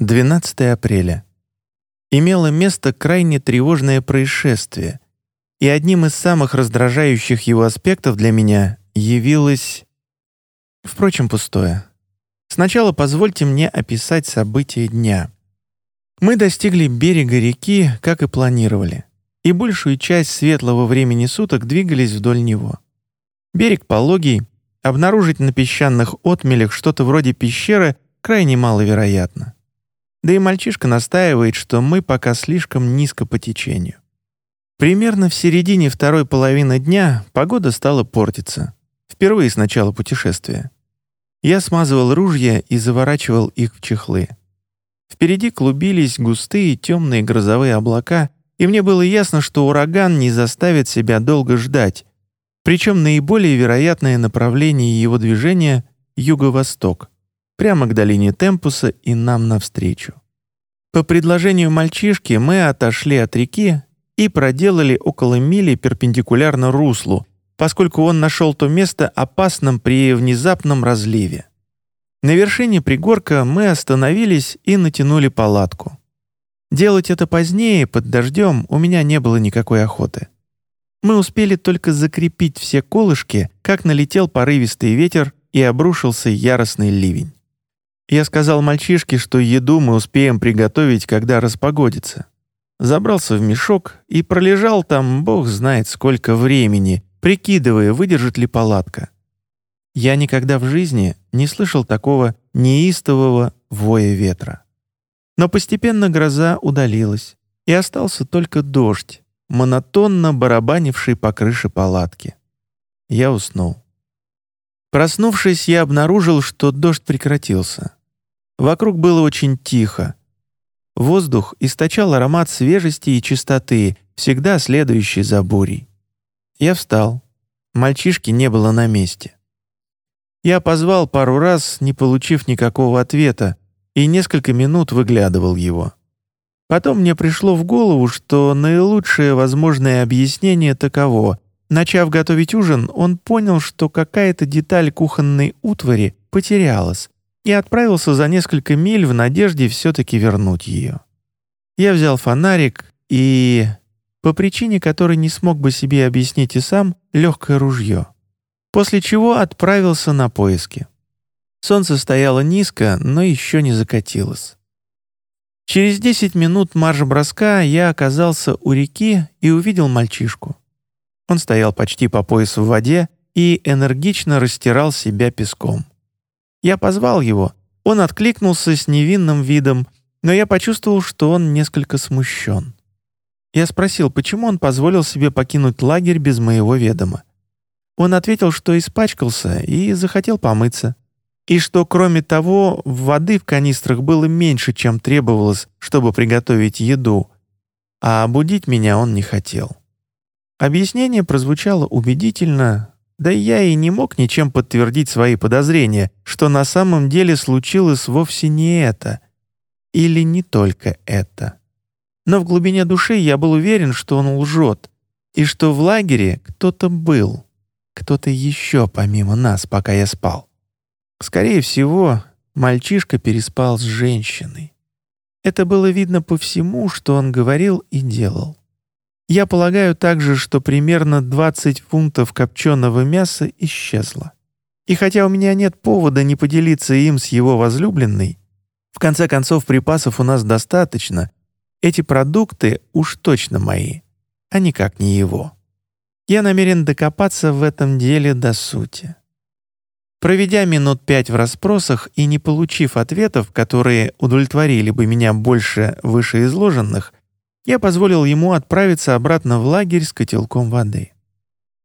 12 апреля. Имело место крайне тревожное происшествие, и одним из самых раздражающих его аспектов для меня явилось... Впрочем, пустое. Сначала позвольте мне описать события дня. Мы достигли берега реки, как и планировали, и большую часть светлого времени суток двигались вдоль него. Берег пологий, обнаружить на песчаных отмелях что-то вроде пещеры крайне маловероятно. Да и мальчишка настаивает, что мы пока слишком низко по течению. Примерно в середине второй половины дня погода стала портиться. Впервые с начала путешествия. Я смазывал ружья и заворачивал их в чехлы. Впереди клубились густые темные грозовые облака, и мне было ясно, что ураган не заставит себя долго ждать. Причем наиболее вероятное направление его движения — юго-восток прямо к долине Темпуса и нам навстречу. По предложению мальчишки мы отошли от реки и проделали около мили перпендикулярно руслу, поскольку он нашел то место опасным при внезапном разливе. На вершине пригорка мы остановились и натянули палатку. Делать это позднее, под дождем, у меня не было никакой охоты. Мы успели только закрепить все колышки, как налетел порывистый ветер и обрушился яростный ливень. Я сказал мальчишке, что еду мы успеем приготовить, когда распогодится. Забрался в мешок и пролежал там бог знает сколько времени, прикидывая, выдержит ли палатка. Я никогда в жизни не слышал такого неистового воя ветра. Но постепенно гроза удалилась, и остался только дождь, монотонно барабанивший по крыше палатки. Я уснул. Проснувшись, я обнаружил, что дождь прекратился. Вокруг было очень тихо. Воздух источал аромат свежести и чистоты, всегда следующий за бурей. Я встал. Мальчишки не было на месте. Я позвал пару раз, не получив никакого ответа, и несколько минут выглядывал его. Потом мне пришло в голову, что наилучшее возможное объяснение таково. Начав готовить ужин, он понял, что какая-то деталь кухонной утвари потерялась, и отправился за несколько миль в надежде все-таки вернуть ее. Я взял фонарик и, по причине которой не смог бы себе объяснить и сам, легкое ружье. После чего отправился на поиски. Солнце стояло низко, но еще не закатилось. Через десять минут марш-броска я оказался у реки и увидел мальчишку. Он стоял почти по пояс в воде и энергично растирал себя песком. Я позвал его. Он откликнулся с невинным видом, но я почувствовал, что он несколько смущен. Я спросил, почему он позволил себе покинуть лагерь без моего ведома. Он ответил, что испачкался и захотел помыться. И что, кроме того, воды в канистрах было меньше, чем требовалось, чтобы приготовить еду, а будить меня он не хотел. Объяснение прозвучало убедительно, да я и не мог ничем подтвердить свои подозрения, что на самом деле случилось вовсе не это. Или не только это. Но в глубине души я был уверен, что он лжет, и что в лагере кто-то был, кто-то еще помимо нас, пока я спал. Скорее всего, мальчишка переспал с женщиной. Это было видно по всему, что он говорил и делал. Я полагаю также, что примерно 20 фунтов копченого мяса исчезло. И хотя у меня нет повода не поделиться им с его возлюбленной, в конце концов припасов у нас достаточно, эти продукты уж точно мои, а никак не его. Я намерен докопаться в этом деле до сути. Проведя минут пять в расспросах и не получив ответов, которые удовлетворили бы меня больше вышеизложенных, я позволил ему отправиться обратно в лагерь с котелком воды.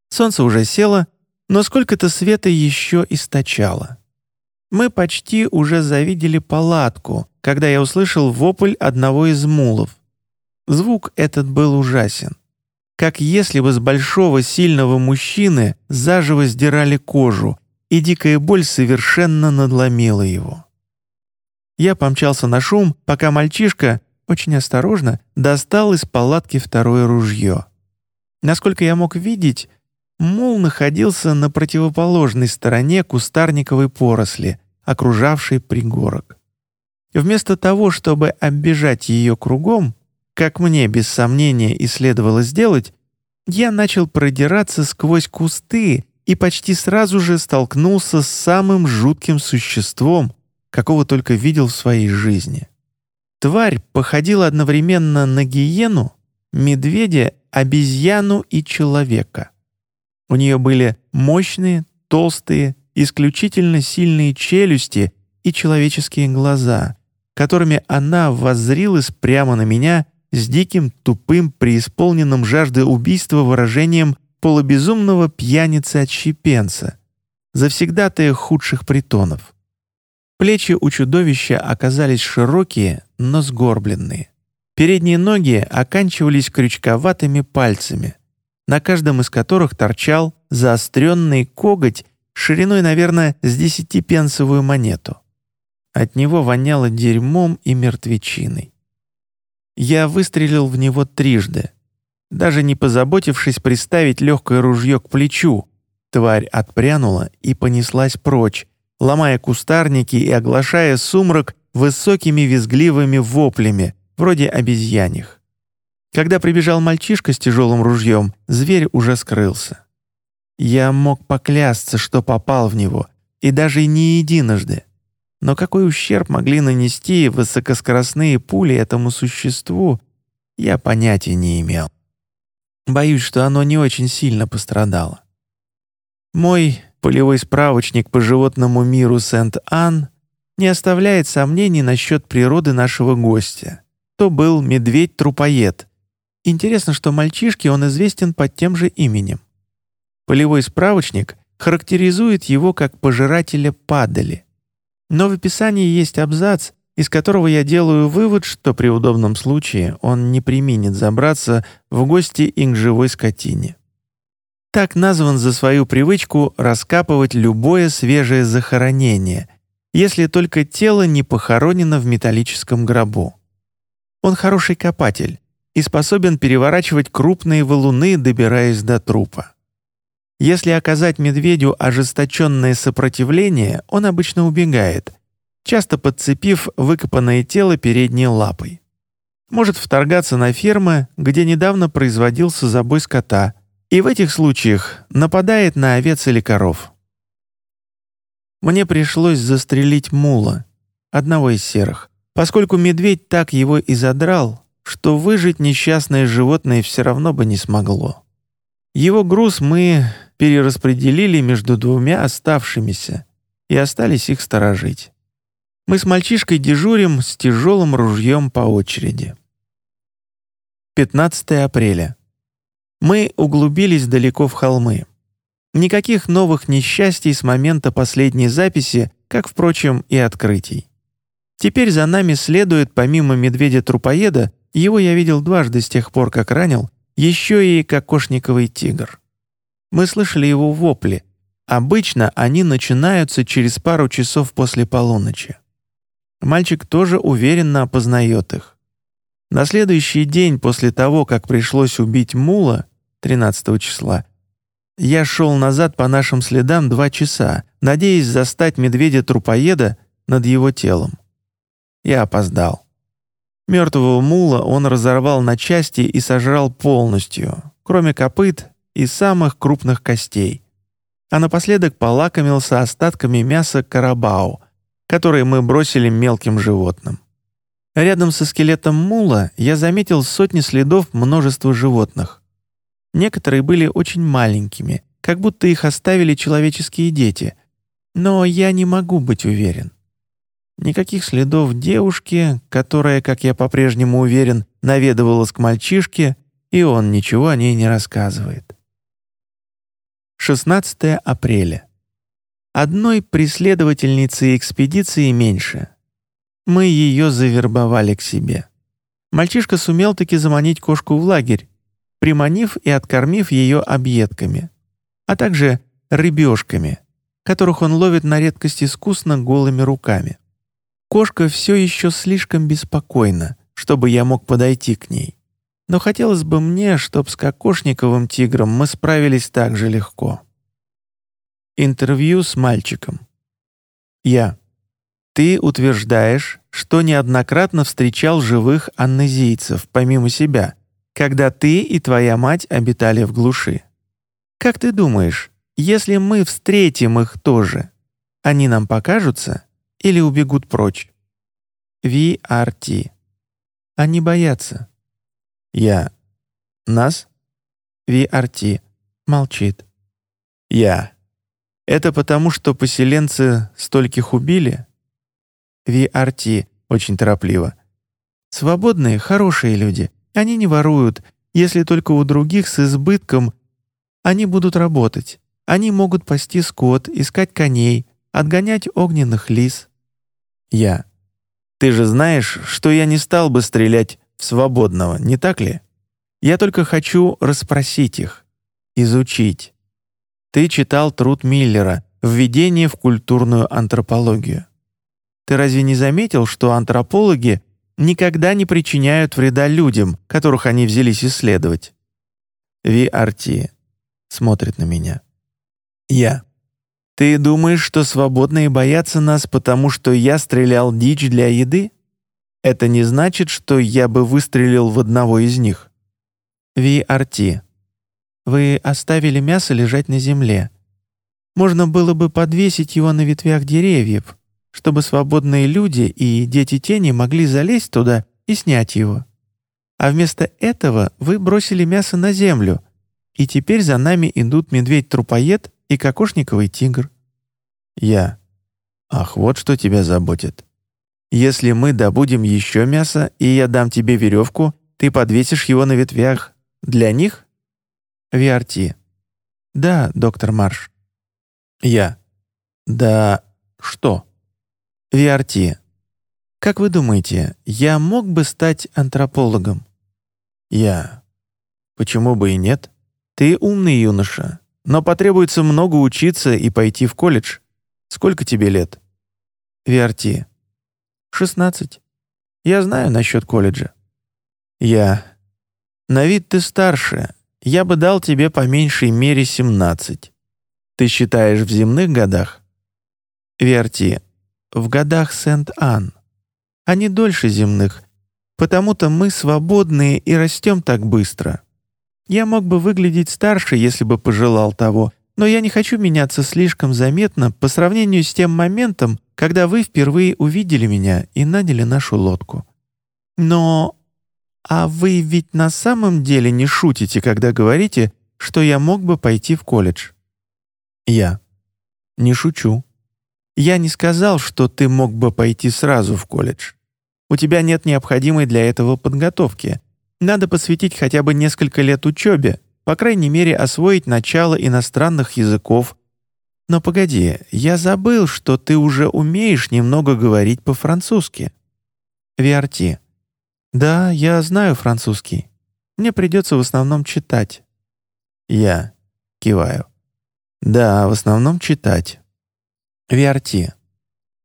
Солнце уже село, но сколько-то света еще источало. Мы почти уже завидели палатку, когда я услышал вопль одного из мулов. Звук этот был ужасен. Как если бы с большого сильного мужчины заживо сдирали кожу, и дикая боль совершенно надломила его. Я помчался на шум, пока мальчишка, очень осторожно достал из палатки второе ружье. Насколько я мог видеть, мул находился на противоположной стороне кустарниковой поросли, окружавшей пригорок. Вместо того, чтобы оббежать ее кругом, как мне без сомнения и следовало сделать, я начал продираться сквозь кусты и почти сразу же столкнулся с самым жутким существом, какого только видел в своей жизни. Тварь походила одновременно на гиену, медведя, обезьяну и человека. У нее были мощные, толстые, исключительно сильные челюсти и человеческие глаза, которыми она воззрилась прямо на меня с диким, тупым, преисполненным жажды убийства выражением полубезумного пьяницы-отщепенца, завсегдатая худших притонов. Плечи у чудовища оказались широкие, но сгорбленные. Передние ноги оканчивались крючковатыми пальцами, на каждом из которых торчал заостренный коготь шириной, наверное, с десятипенсовую монету. От него воняло дерьмом и мертвечиной. Я выстрелил в него трижды, даже не позаботившись приставить легкое ружье к плечу. Тварь отпрянула и понеслась прочь, ломая кустарники и оглашая сумрак высокими визгливыми воплями, вроде обезьяньих. Когда прибежал мальчишка с тяжелым ружьем, зверь уже скрылся. Я мог поклясться, что попал в него, и даже не единожды. Но какой ущерб могли нанести высокоскоростные пули этому существу, я понятия не имел. Боюсь, что оно не очень сильно пострадало. Мой полевой справочник по животному миру Сент-Ан не оставляет сомнений насчет природы нашего гостя. То был медведь-трупоед. Интересно, что мальчишке он известен под тем же именем. Полевой справочник характеризует его как пожирателя падали. Но в описании есть абзац, из которого я делаю вывод, что при удобном случае он не применит забраться в гости и к живой скотине. Так назван за свою привычку раскапывать любое свежее захоронение, если только тело не похоронено в металлическом гробу. Он хороший копатель и способен переворачивать крупные валуны, добираясь до трупа. Если оказать медведю ожесточенное сопротивление, он обычно убегает, часто подцепив выкопанное тело передней лапой. Может вторгаться на фермы, где недавно производился забой скота, и в этих случаях нападает на овец или коров. Мне пришлось застрелить мула, одного из серых, поскольку медведь так его и задрал, что выжить несчастное животное все равно бы не смогло. Его груз мы перераспределили между двумя оставшимися и остались их сторожить. Мы с мальчишкой дежурим с тяжелым ружьем по очереди. 15 апреля. Мы углубились далеко в холмы. Никаких новых несчастий с момента последней записи, как, впрочем, и открытий. Теперь за нами следует, помимо медведя-трупоеда, его я видел дважды с тех пор, как ранил, еще и кокошниковый тигр. Мы слышали его вопли. Обычно они начинаются через пару часов после полуночи. Мальчик тоже уверенно опознает их. На следующий день после того, как пришлось убить Мула, 13 числа, я шел назад по нашим следам два часа, надеясь застать медведя-трупоеда над его телом. Я опоздал. Мертвого мула он разорвал на части и сожрал полностью, кроме копыт и самых крупных костей. А напоследок полакомился остатками мяса карабау, которые мы бросили мелким животным. Рядом со скелетом мула я заметил сотни следов множества животных. Некоторые были очень маленькими, как будто их оставили человеческие дети, но я не могу быть уверен. Никаких следов девушки, которая, как я по-прежнему уверен, наведывалась к мальчишке, и он ничего о ней не рассказывает. 16 апреля. Одной преследовательницы экспедиции меньше. Мы ее завербовали к себе. Мальчишка сумел таки заманить кошку в лагерь, приманив и откормив ее объедками, а также рыбешками, которых он ловит на редкость искусно голыми руками. Кошка все еще слишком беспокойна, чтобы я мог подойти к ней. Но хотелось бы мне, чтоб с кокошниковым тигром мы справились так же легко. Интервью с мальчиком. Я. Ты утверждаешь, что неоднократно встречал живых аннезийцев, помимо себя, когда ты и твоя мать обитали в глуши. Как ты думаешь, если мы встретим их тоже, они нам покажутся или убегут прочь? VRT. Они боятся. Я. Нас? VRT. Молчит. Я. Это потому, что поселенцы стольких убили? VRT. Очень торопливо. Свободные, хорошие люди. Они не воруют, если только у других с избытком. Они будут работать. Они могут пасти скот, искать коней, отгонять огненных лис. Я. Ты же знаешь, что я не стал бы стрелять в свободного, не так ли? Я только хочу расспросить их, изучить. Ты читал труд Миллера «Введение в культурную антропологию». Ты разве не заметил, что антропологи никогда не причиняют вреда людям, которых они взялись исследовать? VRT смотрит на меня. Я. Ты думаешь, что свободные боятся нас, потому что я стрелял дичь для еды? Это не значит, что я бы выстрелил в одного из них. VRT. Вы оставили мясо лежать на земле. Можно было бы подвесить его на ветвях деревьев, чтобы свободные люди и дети тени могли залезть туда и снять его. А вместо этого вы бросили мясо на землю, и теперь за нами идут медведь-трупоед и кокошниковый тигр. Я. Ах, вот что тебя заботит. Если мы добудем еще мясо, и я дам тебе веревку, ты подвесишь его на ветвях. Для них? VRT. Да, доктор Марш. Я. Да что? VRT. Как вы думаете, я мог бы стать антропологом? Я. Почему бы и нет? Ты умный юноша, но потребуется много учиться и пойти в колледж. Сколько тебе лет? VRT. Шестнадцать. Я знаю насчет колледжа. Я. На вид ты старше, я бы дал тебе по меньшей мере 17. Ты считаешь в земных годах? Верти, в годах Сент-Ан. Они дольше земных, потому-то мы свободные и растем так быстро. Я мог бы выглядеть старше, если бы пожелал того, но я не хочу меняться слишком заметно по сравнению с тем моментом, когда вы впервые увидели меня и наняли нашу лодку. Но «А вы ведь на самом деле не шутите, когда говорите, что я мог бы пойти в колледж?» «Я. Не шучу. Я не сказал, что ты мог бы пойти сразу в колледж. У тебя нет необходимой для этого подготовки. Надо посвятить хотя бы несколько лет учебе, по крайней мере освоить начало иностранных языков. Но погоди, я забыл, что ты уже умеешь немного говорить по-французски. Виарти. «Да, я знаю французский. Мне придется в основном читать». Я киваю. «Да, в основном читать». Виарти.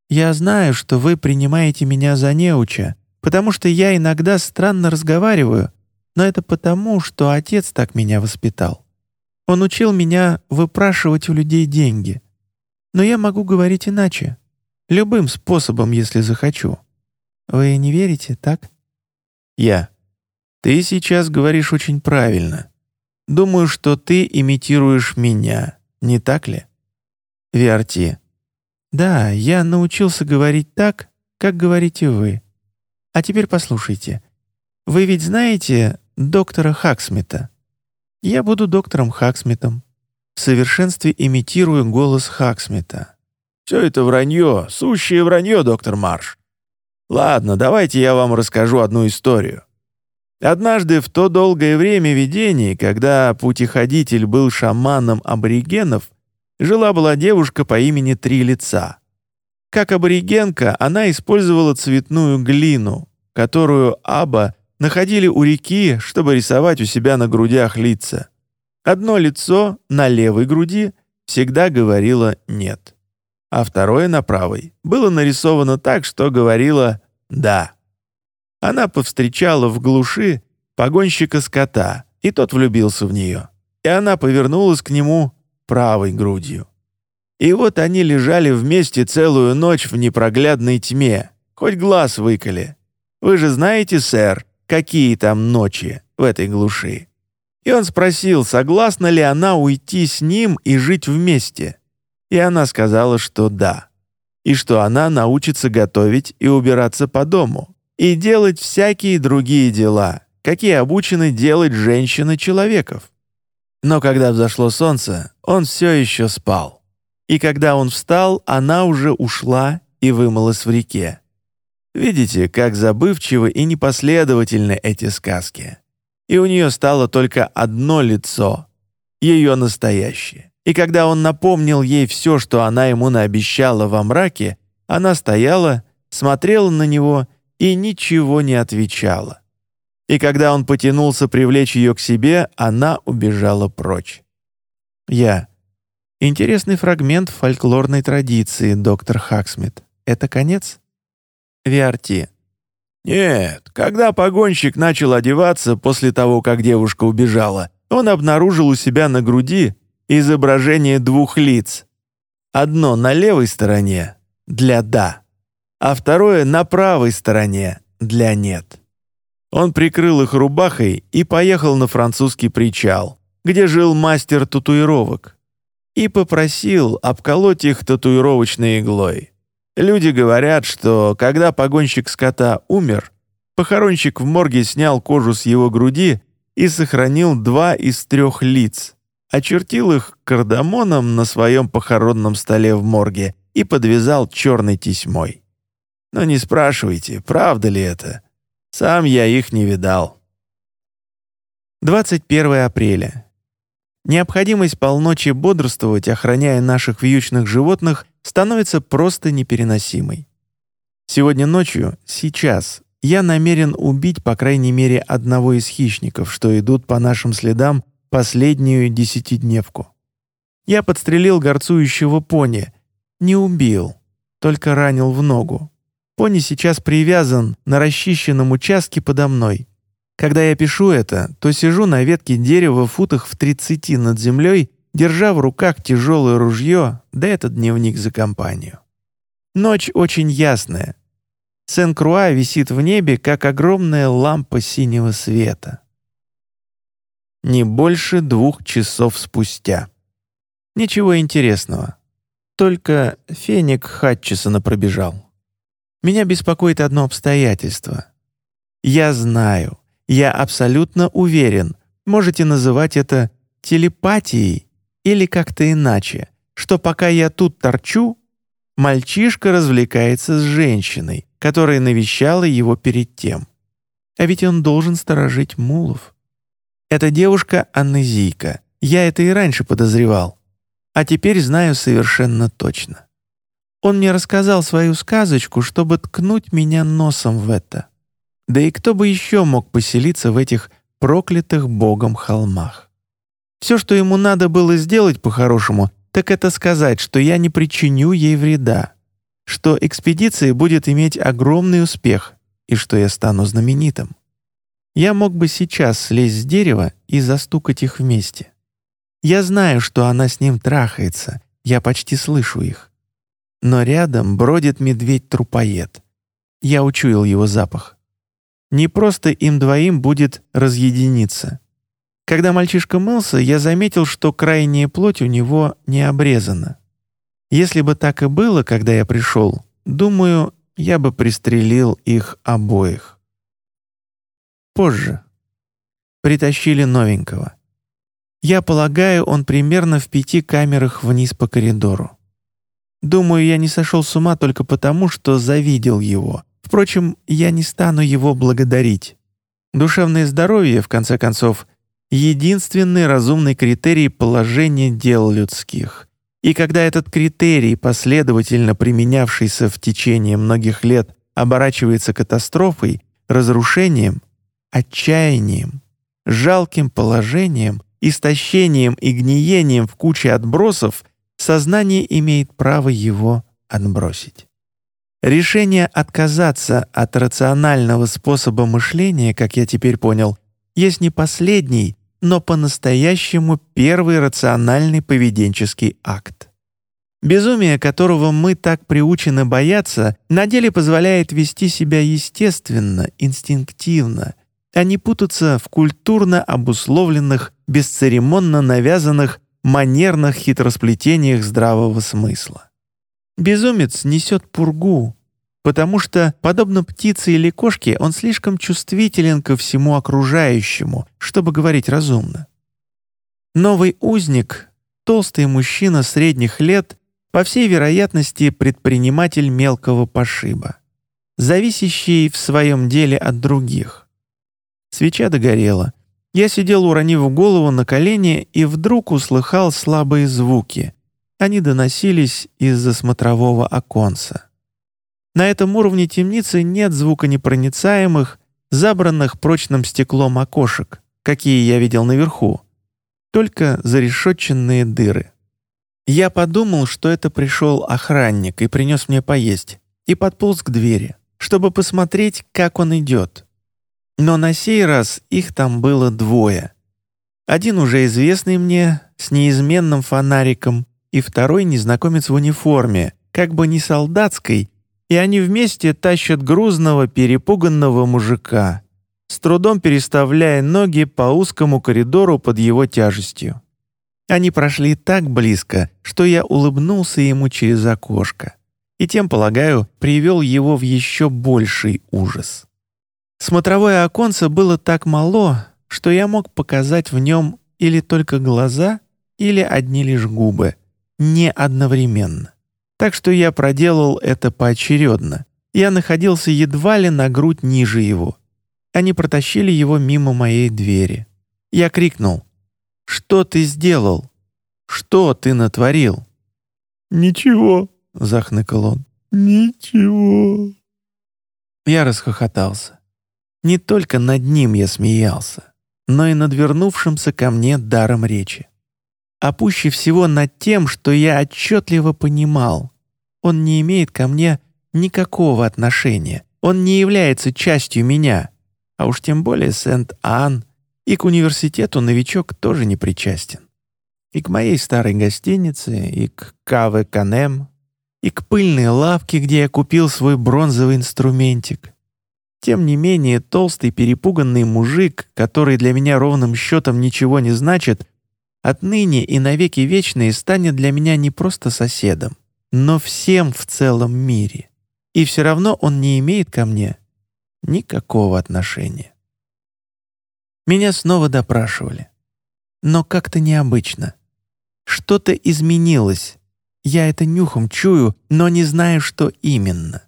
«Я знаю, что вы принимаете меня за неуча, потому что я иногда странно разговариваю, но это потому, что отец так меня воспитал. Он учил меня выпрашивать у людей деньги. Но я могу говорить иначе. Любым способом, если захочу. Вы не верите, так?» Я. Ты сейчас говоришь очень правильно. Думаю, что ты имитируешь меня, не так ли? Виарти. Да, я научился говорить так, как говорите вы. А теперь послушайте. Вы ведь знаете доктора Хаксмита? Я буду доктором Хаксмитом. В совершенстве имитирую голос Хаксмита. «Все это вранье, сущее вранье, доктор Марш. Ладно, давайте я вам расскажу одну историю. Однажды в то долгое время видений, когда путеходитель был шаманом аборигенов, жила-была девушка по имени Три Лица. Как аборигенка, она использовала цветную глину, которую Аба находили у реки, чтобы рисовать у себя на грудях лица. Одно лицо на левой груди всегда говорило «нет», а второе на правой было нарисовано так, что говорило «да». Она повстречала в глуши погонщика скота, и тот влюбился в нее. И она повернулась к нему правой грудью. И вот они лежали вместе целую ночь в непроглядной тьме, хоть глаз выколи. Вы же знаете, сэр, какие там ночи в этой глуши. И он спросил, согласна ли она уйти с ним и жить вместе. И она сказала, что да. И что она научится готовить и убираться по дому. И делать всякие другие дела, какие обучены делать женщины-человеков. Но когда взошло солнце, он все еще спал. И когда он встал, она уже ушла и вымылась в реке. Видите, как забывчивы и непоследовательны эти сказки. И у нее стало только одно лицо — ее настоящее. И когда он напомнил ей все, что она ему наобещала во мраке, она стояла, смотрела на него и ничего не отвечала. И когда он потянулся привлечь ее к себе, она убежала прочь. Я. Интересный фрагмент фольклорной традиции, доктор Хаксмит. Это конец? Виарти. Нет, когда погонщик начал одеваться после того, как девушка убежала, он обнаружил у себя на груди изображение двух лиц. Одно на левой стороне для «да», а второе на правой стороне для «нет». Он прикрыл их рубахой и поехал на французский причал, где жил мастер татуировок, и попросил обколоть их татуировочной иглой. Люди говорят, что когда погонщик скота умер, похоронщик в морге снял кожу с его груди и сохранил два из трех лиц, очертил их кардамоном на своем похоронном столе в морге и подвязал черной тесьмой. Но не спрашивайте, правда ли это. Сам я их не видал. 21 апреля. Необходимость полночи бодрствовать, охраняя наших вьючных животных, становится просто непереносимой. Сегодня ночью, сейчас, я намерен убить по крайней мере одного из хищников, что идут по нашим следам последнюю десятидневку. Я подстрелил горцующего пони. Не убил, только ранил в ногу. Пони сейчас привязан на расчищенном участке подо мной. Когда я пишу это, то сижу на ветке дерева в футах в 30 над землей держа в руках тяжелое ружье, да этот дневник за компанию. Ночь очень ясная. Сен-Круа висит в небе, как огромная лампа синего света. Не больше двух часов спустя. Ничего интересного. Только феник Хатчесона пробежал. Меня беспокоит одно обстоятельство. Я знаю, я абсолютно уверен, можете называть это телепатией или как-то иначе, что пока я тут торчу, мальчишка развлекается с женщиной, которая навещала его перед тем. А ведь он должен сторожить мулов. Эта девушка Аннезийка. Я это и раньше подозревал. А теперь знаю совершенно точно. Он мне рассказал свою сказочку, чтобы ткнуть меня носом в это. Да и кто бы еще мог поселиться в этих проклятых Богом холмах? Все, что ему надо было сделать по-хорошему, так это сказать, что я не причиню ей вреда, что экспедиция будет иметь огромный успех и что я стану знаменитым. Я мог бы сейчас слезть с дерева и застукать их вместе. Я знаю, что она с ним трахается, я почти слышу их. Но рядом бродит медведь-трупоед. Я учуял его запах. Не просто им двоим будет разъединиться. Когда мальчишка мылся, я заметил, что крайняя плоть у него не обрезана. Если бы так и было, когда я пришел, думаю, я бы пристрелил их обоих. Позже. Притащили новенького. Я полагаю, он примерно в пяти камерах вниз по коридору. Думаю, я не сошел с ума только потому, что завидел его. Впрочем, я не стану его благодарить. Душевное здоровье, в конце концов, единственный разумный критерий положения дел людских. И когда этот критерий, последовательно применявшийся в течение многих лет, оборачивается катастрофой, разрушением, отчаянием, жалким положением, истощением и гниением в куче отбросов, сознание имеет право его отбросить. Решение отказаться от рационального способа мышления, как я теперь понял, есть не последний, но по-настоящему первый рациональный поведенческий акт. Безумие, которого мы так приучены бояться, на деле позволяет вести себя естественно, инстинктивно, а не путаться в культурно обусловленных, бесцеремонно навязанных, манерных хитросплетениях здравого смысла. Безумец несет пургу, потому что, подобно птице или кошке, он слишком чувствителен ко всему окружающему, чтобы говорить разумно. Новый узник, толстый мужчина средних лет, по всей вероятности, предприниматель мелкого пошиба, зависящий в своем деле от других. Свеча догорела. Я сидел, уронив голову на колени, и вдруг услыхал слабые звуки. Они доносились из-за смотрового оконца. На этом уровне темницы нет звуконепроницаемых, забранных прочным стеклом окошек, какие я видел наверху, только зарешетченные дыры. Я подумал, что это пришел охранник и принес мне поесть, и подполз к двери, чтобы посмотреть, как он идет. Но на сей раз их там было двое. Один уже известный мне, с неизменным фонариком, и второй незнакомец в униформе, как бы не солдатской, и они вместе тащат грузного, перепуганного мужика, с трудом переставляя ноги по узкому коридору под его тяжестью. Они прошли так близко, что я улыбнулся ему через окошко и тем, полагаю, привел его в еще больший ужас. Смотровое оконце было так мало, что я мог показать в нем или только глаза, или одни лишь губы, не одновременно. Так что я проделал это поочередно. Я находился едва ли на грудь ниже его. Они протащили его мимо моей двери. Я крикнул что ты сделал? Что ты натворил?» «Ничего», — захныкал он. «Ничего». Я расхохотался. Не только над ним я смеялся, но и над вернувшимся ко мне даром речи. А пуще всего над тем, что я отчетливо понимал. Он не имеет ко мне никакого отношения. Он не является частью меня. А уж тем более Сент-Ан и к университету новичок тоже не причастен. И к моей старой гостинице, и к Каве Канем, и к пыльной лавке, где я купил свой бронзовый инструментик. Тем не менее, толстый перепуганный мужик, который для меня ровным счетом ничего не значит, отныне и навеки вечные станет для меня не просто соседом, но всем в целом мире. И все равно он не имеет ко мне никакого отношения. Меня снова допрашивали. Но как-то необычно. Что-то изменилось. Я это нюхом чую, но не знаю, что именно.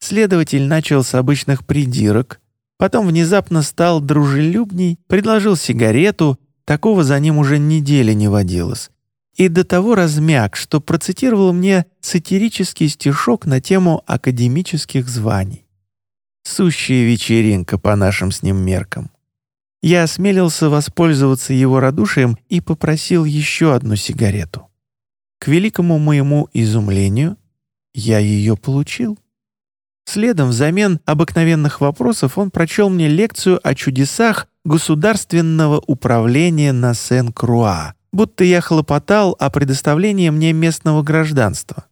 Следователь начал с обычных придирок, потом внезапно стал дружелюбней, предложил сигарету, такого за ним уже недели не водилось, и до того размяк, что процитировал мне сатирический стишок на тему академических званий. Сущая вечеринка по нашим с ним меркам. Я осмелился воспользоваться его радушием и попросил еще одну сигарету. К великому моему изумлению, я ее получил. Следом взамен обыкновенных вопросов он прочел мне лекцию о чудесах государственного управления на Сен-Круа, будто я хлопотал о предоставлении мне местного гражданства.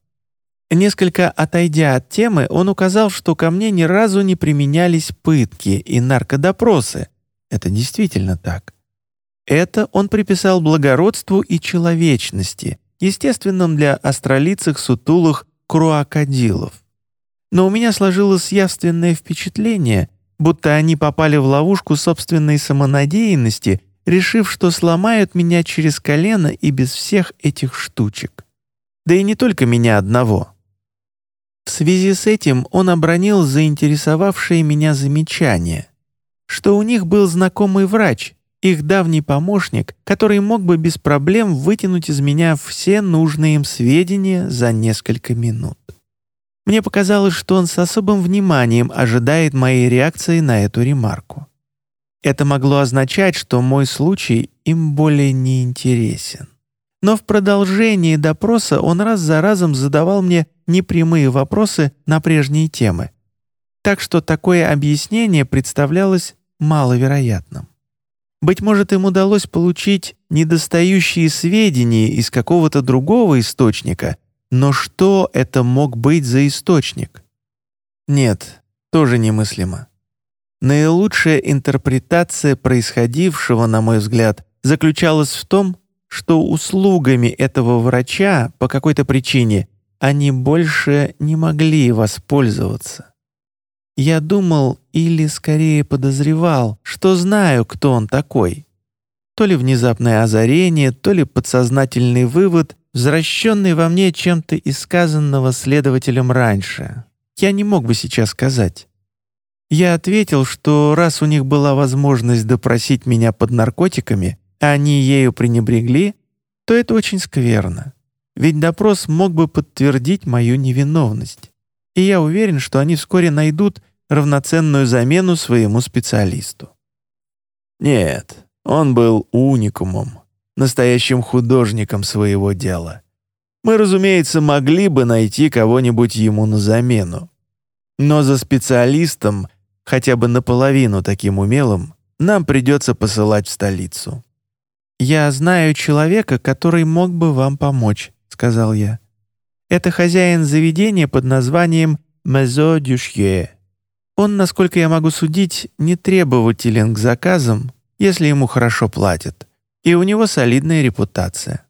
Несколько отойдя от темы, он указал, что ко мне ни разу не применялись пытки и наркодопросы, это действительно так. Это он приписал благородству и человечности, естественным для астролицых сутулых круакадилов. Но у меня сложилось явственное впечатление, будто они попали в ловушку собственной самонадеянности, решив, что сломают меня через колено и без всех этих штучек. Да и не только меня одного. В связи с этим он обронил заинтересовавшее меня замечание что у них был знакомый врач, их давний помощник, который мог бы без проблем вытянуть из меня все нужные им сведения за несколько минут. Мне показалось, что он с особым вниманием ожидает моей реакции на эту ремарку. Это могло означать, что мой случай им более не интересен. Но в продолжении допроса он раз за разом задавал мне непрямые вопросы на прежние темы. Так что такое объяснение представлялось маловероятным. Быть может, им удалось получить недостающие сведения из какого-то другого источника, Но что это мог быть за источник? Нет, тоже немыслимо. Наилучшая интерпретация происходившего, на мой взгляд, заключалась в том, что услугами этого врача по какой-то причине они больше не могли воспользоваться. Я думал или скорее подозревал, что знаю, кто он такой. То ли внезапное озарение, то ли подсознательный вывод, возвращенный во мне чем-то из сказанного следователем раньше. Я не мог бы сейчас сказать. Я ответил, что раз у них была возможность допросить меня под наркотиками, а они ею пренебрегли, то это очень скверно. Ведь допрос мог бы подтвердить мою невиновность. И я уверен, что они вскоре найдут равноценную замену своему специалисту. Нет, он был уникумом, настоящим художником своего дела. Мы, разумеется, могли бы найти кого-нибудь ему на замену. Но за специалистом, хотя бы наполовину таким умелым, нам придется посылать в столицу. «Я знаю человека, который мог бы вам помочь», — сказал я. «Это хозяин заведения под названием «Мезо Дюшье». Он, насколько я могу судить, не требователен к заказам, если ему хорошо платят, и у него солидная репутация.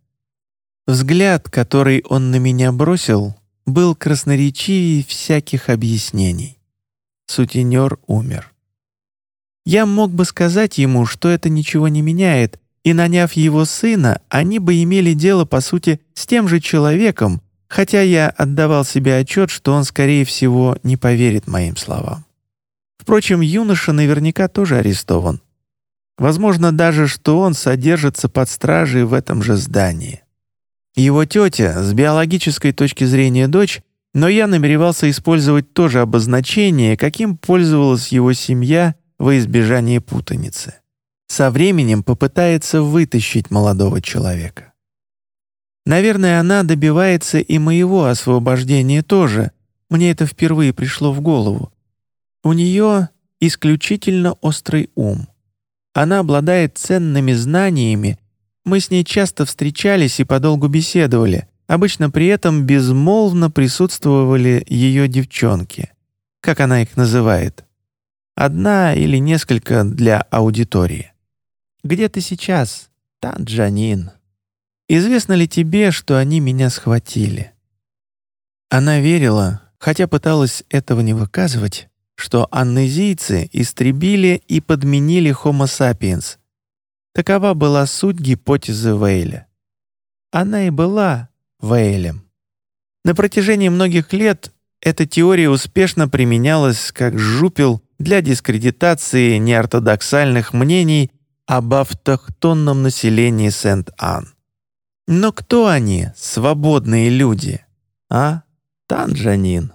Взгляд, который он на меня бросил, был красноречивее всяких объяснений. Сутенер умер. Я мог бы сказать ему, что это ничего не меняет, и, наняв его сына, они бы имели дело, по сути, с тем же человеком, хотя я отдавал себе отчет, что он, скорее всего, не поверит моим словам. Впрочем, юноша наверняка тоже арестован. Возможно даже, что он содержится под стражей в этом же здании. Его тетя, с биологической точки зрения дочь, но я намеревался использовать то же обозначение, каким пользовалась его семья во избежание путаницы со временем попытается вытащить молодого человека. Наверное, она добивается и моего освобождения тоже. Мне это впервые пришло в голову. У нее исключительно острый ум. Она обладает ценными знаниями. Мы с ней часто встречались и подолгу беседовали. Обычно при этом безмолвно присутствовали ее девчонки. Как она их называет? Одна или несколько для аудитории. Где ты сейчас, Танджанин? Известно ли тебе, что они меня схватили?» Она верила, хотя пыталась этого не выказывать, что аннезийцы истребили и подменили Homo sapiens. Такова была суть гипотезы Вейля. Она и была Вейлем. На протяжении многих лет эта теория успешно применялась как жупел для дискредитации неортодоксальных мнений об автохтонном населении Сент-Ан. Но кто они, свободные люди? А? Танжанин.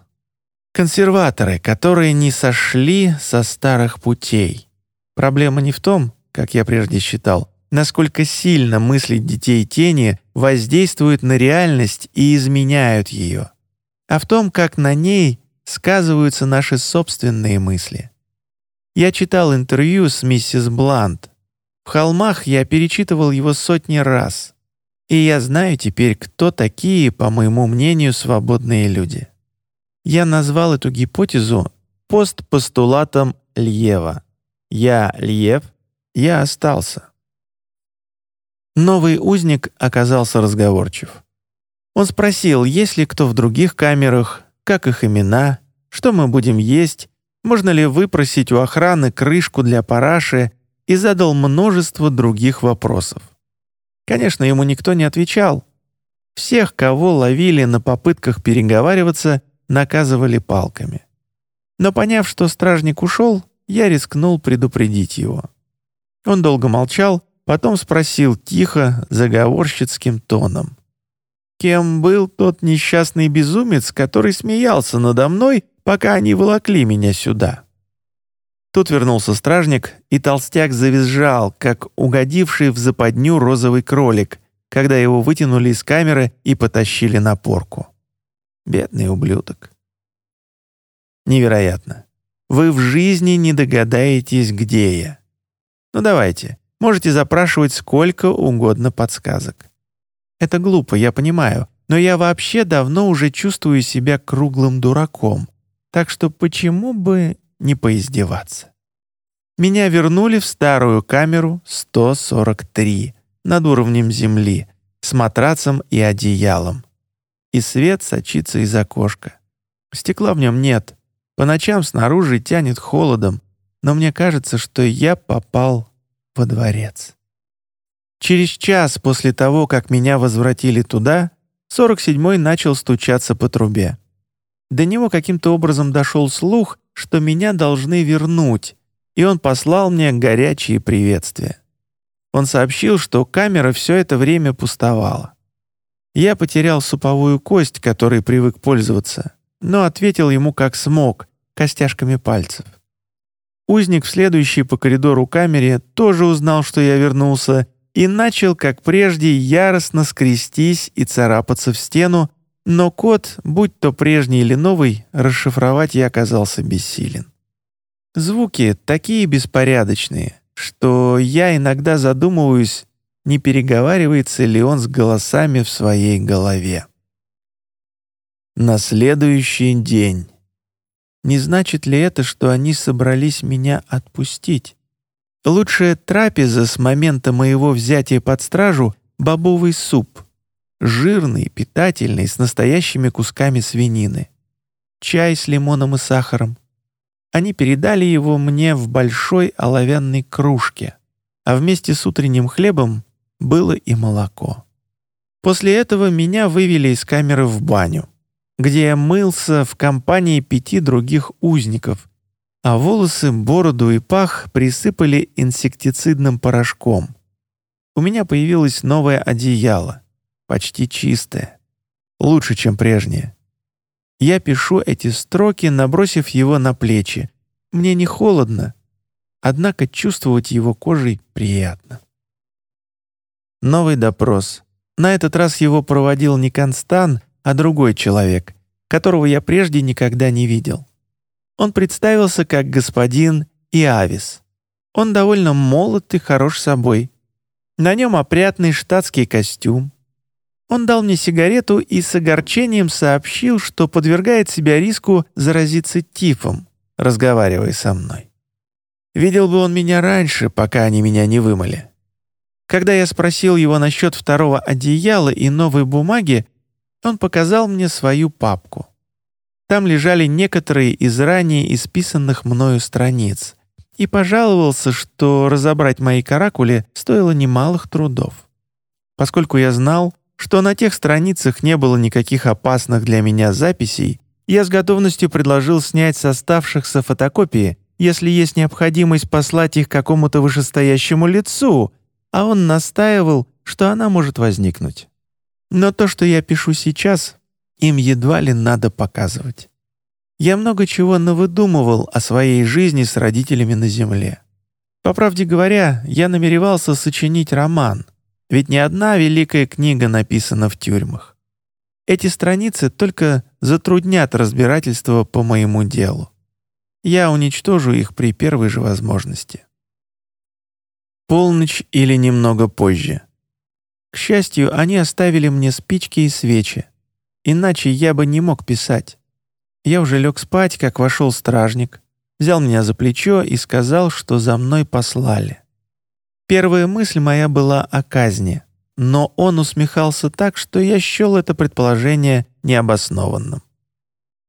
Консерваторы, которые не сошли со старых путей. Проблема не в том, как я прежде считал, насколько сильно мысли детей тени воздействуют на реальность и изменяют ее, а в том, как на ней сказываются наши собственные мысли. Я читал интервью с миссис Блант, в холмах я перечитывал его сотни раз. И я знаю теперь, кто такие, по моему мнению, свободные люди. Я назвал эту гипотезу постпостулатом Льева. Я Льев, я остался. Новый узник оказался разговорчив. Он спросил, есть ли кто в других камерах, как их имена, что мы будем есть, можно ли выпросить у охраны крышку для параши и задал множество других вопросов. Конечно, ему никто не отвечал. Всех, кого ловили на попытках переговариваться, наказывали палками. Но поняв, что стражник ушел, я рискнул предупредить его. Он долго молчал, потом спросил тихо, заговорщицким тоном. «Кем был тот несчастный безумец, который смеялся надо мной, пока они волокли меня сюда?» Тут вернулся стражник, и толстяк завизжал, как угодивший в западню розовый кролик, когда его вытянули из камеры и потащили на порку. Бедный ублюдок. Невероятно. Вы в жизни не догадаетесь, где я. Ну давайте, можете запрашивать сколько угодно подсказок. Это глупо, я понимаю, но я вообще давно уже чувствую себя круглым дураком, так что почему бы не поиздеваться? Меня вернули в старую камеру 143 над уровнем земли с матрацем и одеялом. И свет сочится из окошка. Стекла в нем нет. По ночам снаружи тянет холодом, но мне кажется, что я попал во дворец. Через час после того, как меня возвратили туда, 47-й начал стучаться по трубе. До него каким-то образом дошел слух, что меня должны вернуть, и он послал мне горячие приветствия. Он сообщил, что камера все это время пустовала. Я потерял суповую кость, которой привык пользоваться, но ответил ему как смог, костяшками пальцев. Узник, в следующей по коридору камере, тоже узнал, что я вернулся, и начал, как прежде, яростно скрестись и царапаться в стену, но код, будь то прежний или новый, расшифровать я оказался бессилен. Звуки такие беспорядочные, что я иногда задумываюсь, не переговаривается ли он с голосами в своей голове. На следующий день. Не значит ли это, что они собрались меня отпустить? Лучшая трапеза с момента моего взятия под стражу — бобовый суп. Жирный, питательный, с настоящими кусками свинины. Чай с лимоном и сахаром. Они передали его мне в большой оловянной кружке, а вместе с утренним хлебом было и молоко. После этого меня вывели из камеры в баню, где я мылся в компании пяти других узников, а волосы, бороду и пах присыпали инсектицидным порошком. У меня появилось новое одеяло, почти чистое, лучше, чем прежнее. Я пишу эти строки, набросив его на плечи. Мне не холодно, однако чувствовать его кожей приятно. Новый допрос. На этот раз его проводил не Констан, а другой человек, которого я прежде никогда не видел. Он представился как господин Иавис. Он довольно молод и хорош собой. На нем опрятный штатский костюм, он дал мне сигарету и с огорчением сообщил, что подвергает себя риску заразиться тифом, разговаривая со мной. Видел бы он меня раньше, пока они меня не вымыли. Когда я спросил его насчет второго одеяла и новой бумаги, он показал мне свою папку. Там лежали некоторые из ранее исписанных мною страниц и пожаловался, что разобрать мои каракули стоило немалых трудов. Поскольку я знал, что на тех страницах не было никаких опасных для меня записей, я с готовностью предложил снять с оставшихся фотокопии, если есть необходимость послать их какому-то вышестоящему лицу, а он настаивал, что она может возникнуть. Но то, что я пишу сейчас, им едва ли надо показывать. Я много чего навыдумывал о своей жизни с родителями на Земле. По правде говоря, я намеревался сочинить роман — ведь ни одна великая книга написана в тюрьмах. Эти страницы только затруднят разбирательство по моему делу. Я уничтожу их при первой же возможности. Полночь или немного позже. К счастью, они оставили мне спички и свечи. Иначе я бы не мог писать. Я уже лег спать, как вошел стражник, взял меня за плечо и сказал, что за мной послали. Первая мысль моя была о казни, но он усмехался так, что я счел это предположение необоснованным.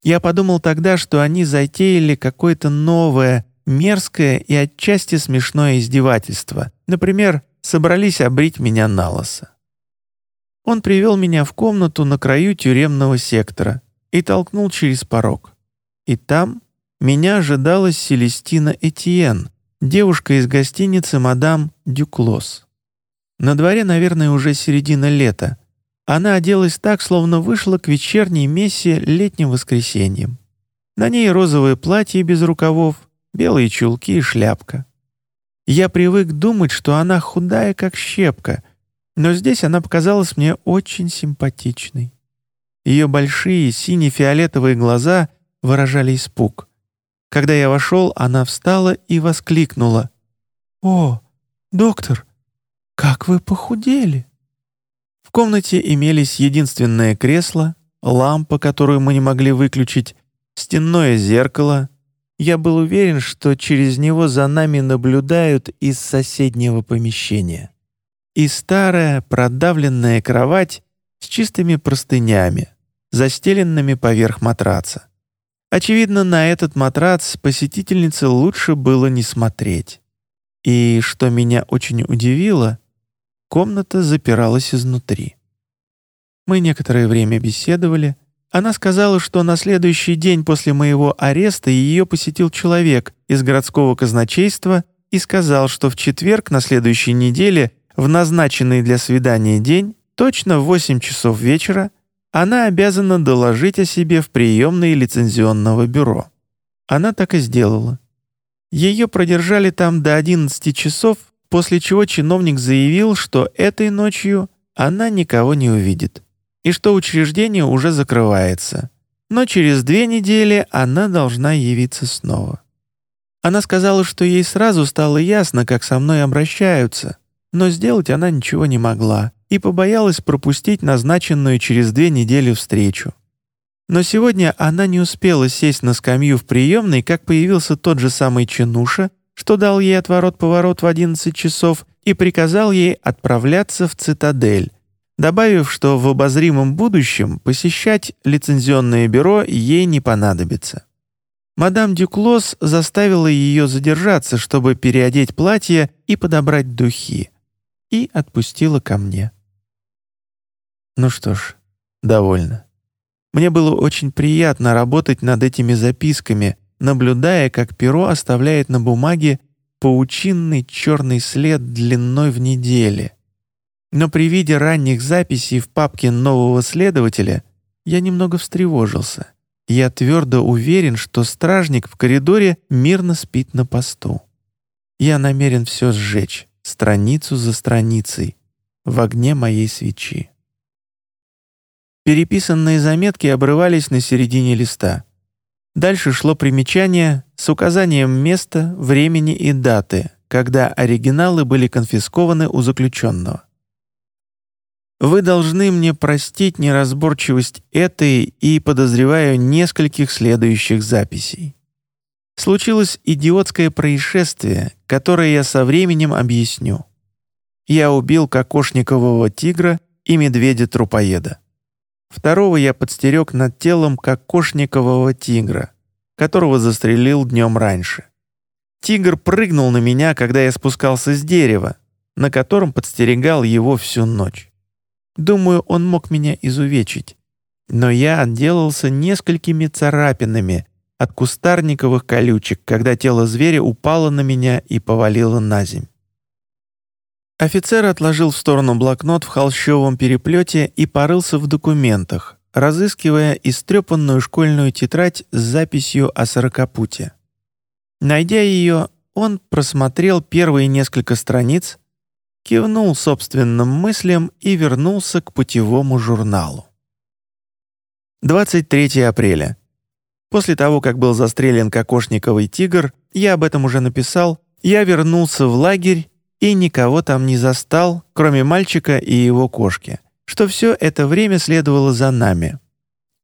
Я подумал тогда, что они затеяли какое-то новое, мерзкое и отчасти смешное издевательство. Например, собрались обрить меня на лосо. Он привел меня в комнату на краю тюремного сектора и толкнул через порог. И там меня ожидала Селестина Этьен, девушка из гостиницы «Мадам Дюклос». На дворе, наверное, уже середина лета. Она оделась так, словно вышла к вечерней мессе летним воскресеньем. На ней розовое платье без рукавов, белые чулки и шляпка. Я привык думать, что она худая, как щепка, но здесь она показалась мне очень симпатичной. Ее большие сине-фиолетовые глаза выражали испуг — когда я вошел, она встала и воскликнула. «О, доктор, как вы похудели!» В комнате имелись единственное кресло, лампа, которую мы не могли выключить, стенное зеркало. Я был уверен, что через него за нами наблюдают из соседнего помещения. И старая продавленная кровать с чистыми простынями, застеленными поверх матраца. Очевидно, на этот матрац посетительнице лучше было не смотреть. И, что меня очень удивило, комната запиралась изнутри. Мы некоторое время беседовали. Она сказала, что на следующий день после моего ареста ее посетил человек из городского казначейства и сказал, что в четверг на следующей неделе, в назначенный для свидания день, точно в 8 часов вечера, она обязана доложить о себе в приемной лицензионного бюро. Она так и сделала. Ее продержали там до 11 часов, после чего чиновник заявил, что этой ночью она никого не увидит и что учреждение уже закрывается, но через две недели она должна явиться снова. Она сказала, что ей сразу стало ясно, как со мной обращаются, но сделать она ничего не могла и побоялась пропустить назначенную через две недели встречу. Но сегодня она не успела сесть на скамью в приемной, как появился тот же самый Чинуша, что дал ей отворот-поворот в 11 часов и приказал ей отправляться в цитадель, добавив, что в обозримом будущем посещать лицензионное бюро ей не понадобится. Мадам Дюклос заставила ее задержаться, чтобы переодеть платье и подобрать духи, и отпустила ко мне. Ну что ж, довольно. Мне было очень приятно работать над этими записками, наблюдая, как перо оставляет на бумаге паучинный черный след длиной в неделе, но при виде ранних записей в папке нового следователя я немного встревожился. Я твердо уверен, что стражник в коридоре мирно спит на посту. Я намерен все сжечь, страницу за страницей, в огне моей свечи. Переписанные заметки обрывались на середине листа. Дальше шло примечание с указанием места, времени и даты, когда оригиналы были конфискованы у заключенного. Вы должны мне простить неразборчивость этой и, подозреваю, нескольких следующих записей. Случилось идиотское происшествие, которое я со временем объясню. Я убил кокошникового тигра и медведя-трупоеда. Второго я подстерег над телом кокошникового тигра, которого застрелил днем раньше. Тигр прыгнул на меня, когда я спускался с дерева, на котором подстерегал его всю ночь. Думаю, он мог меня изувечить. Но я отделался несколькими царапинами от кустарниковых колючек, когда тело зверя упало на меня и повалило на земь. Офицер отложил в сторону блокнот в холщовом переплете и порылся в документах, разыскивая истрепанную школьную тетрадь с записью о сорокопуте. Найдя ее, он просмотрел первые несколько страниц, кивнул собственным мыслям и вернулся к путевому журналу. 23 апреля. После того, как был застрелен кокошниковый тигр, я об этом уже написал, я вернулся в лагерь и никого там не застал, кроме мальчика и его кошки, что все это время следовало за нами.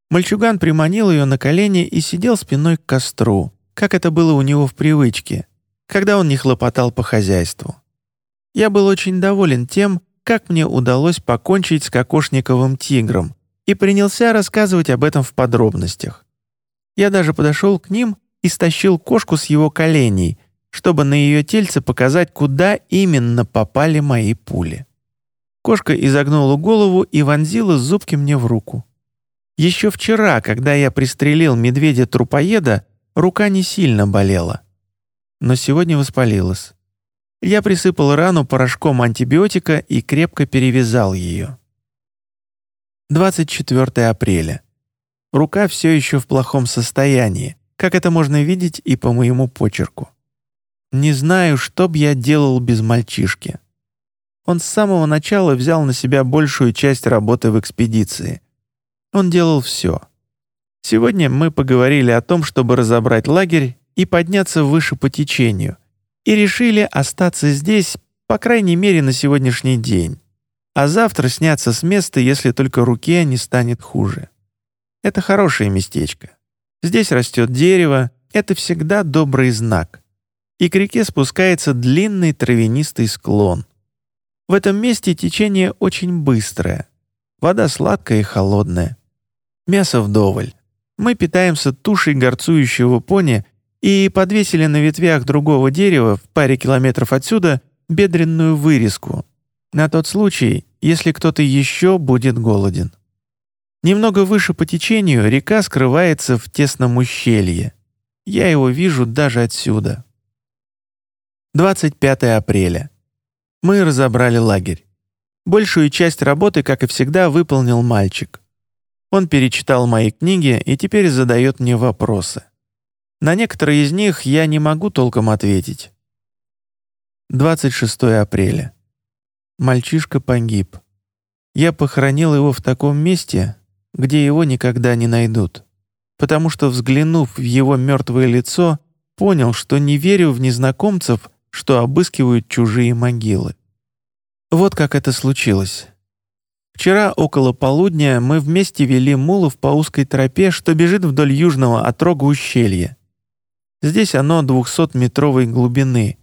Мальчуган приманил ее на колени и сидел спиной к костру, как это было у него в привычке, когда он не хлопотал по хозяйству. Я был очень доволен тем, как мне удалось покончить с кокошниковым тигром, и принялся рассказывать об этом в подробностях. Я даже подошел к ним и стащил кошку с его коленей, чтобы на ее тельце показать, куда именно попали мои пули. Кошка изогнула голову и вонзила зубки мне в руку. Еще вчера, когда я пристрелил медведя-трупоеда, рука не сильно болела. Но сегодня воспалилась. Я присыпал рану порошком антибиотика и крепко перевязал ее. 24 апреля. Рука все еще в плохом состоянии, как это можно видеть и по моему почерку. Не знаю, что б я делал без мальчишки. Он с самого начала взял на себя большую часть работы в экспедиции. Он делал все. Сегодня мы поговорили о том, чтобы разобрать лагерь и подняться выше по течению, и решили остаться здесь, по крайней мере, на сегодняшний день. а завтра сняться с места, если только руке не станет хуже. Это хорошее местечко. Здесь растет дерево, это всегда добрый знак. И к реке спускается длинный травянистый склон. В этом месте течение очень быстрое. Вода сладкая и холодная. Мясо вдоволь. Мы питаемся тушей горцующего пони и подвесили на ветвях другого дерева в паре километров отсюда бедренную вырезку, на тот случай, если кто-то еще будет голоден. Немного выше по течению река скрывается в тесном ущелье. Я его вижу даже отсюда. 25 апреля. Мы разобрали лагерь. Большую часть работы, как и всегда, выполнил мальчик. Он перечитал мои книги и теперь задает мне вопросы. На некоторые из них я не могу толком ответить. 26 апреля. Мальчишка погиб. Я похоронил его в таком месте, где его никогда не найдут, потому что, взглянув в его мертвое лицо, понял, что не верю в незнакомцев, что обыскивают чужие могилы. Вот как это случилось. Вчера около полудня мы вместе вели мулов по узкой тропе, что бежит вдоль южного отрога ущелья. Здесь оно 200-метровой глубины,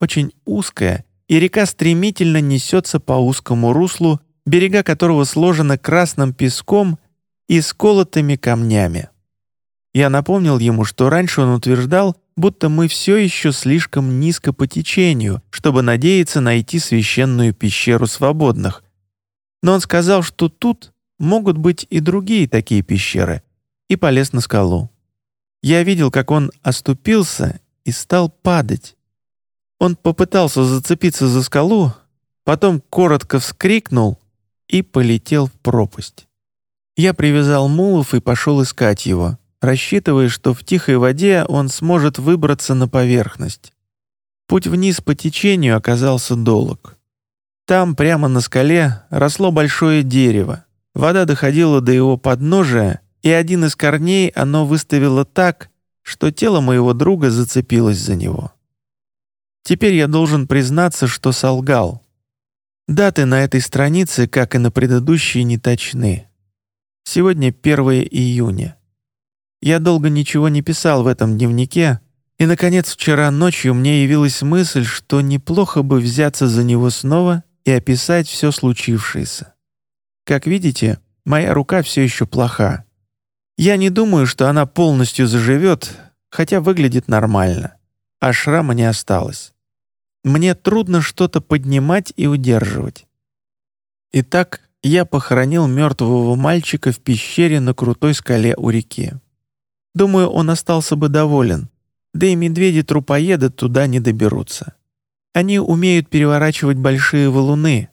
очень узкое, и река стремительно несется по узкому руслу, берега которого сложены красным песком и сколотыми камнями. Я напомнил ему, что раньше он утверждал, будто мы все еще слишком низко по течению, чтобы надеяться найти священную пещеру свободных. Но он сказал, что тут могут быть и другие такие пещеры, и полез на скалу. Я видел, как он оступился и стал падать. Он попытался зацепиться за скалу, потом коротко вскрикнул и полетел в пропасть. Я привязал мулов и пошел искать его, рассчитывая, что в тихой воде он сможет выбраться на поверхность. Путь вниз по течению оказался долг. Там, прямо на скале, росло большое дерево. Вода доходила до его подножия, и один из корней оно выставило так, что тело моего друга зацепилось за него. Теперь я должен признаться, что солгал. Даты на этой странице, как и на предыдущей, не точны. Сегодня 1 июня. Я долго ничего не писал в этом дневнике, и, наконец, вчера ночью мне явилась мысль, что неплохо бы взяться за него снова и описать все случившееся. Как видите, моя рука все еще плоха. Я не думаю, что она полностью заживет, хотя выглядит нормально, а шрама не осталось. Мне трудно что-то поднимать и удерживать. Итак, я похоронил мертвого мальчика в пещере на крутой скале у реки. Думаю, он остался бы доволен, да и медведи-трупоеды туда не доберутся. Они умеют переворачивать большие валуны,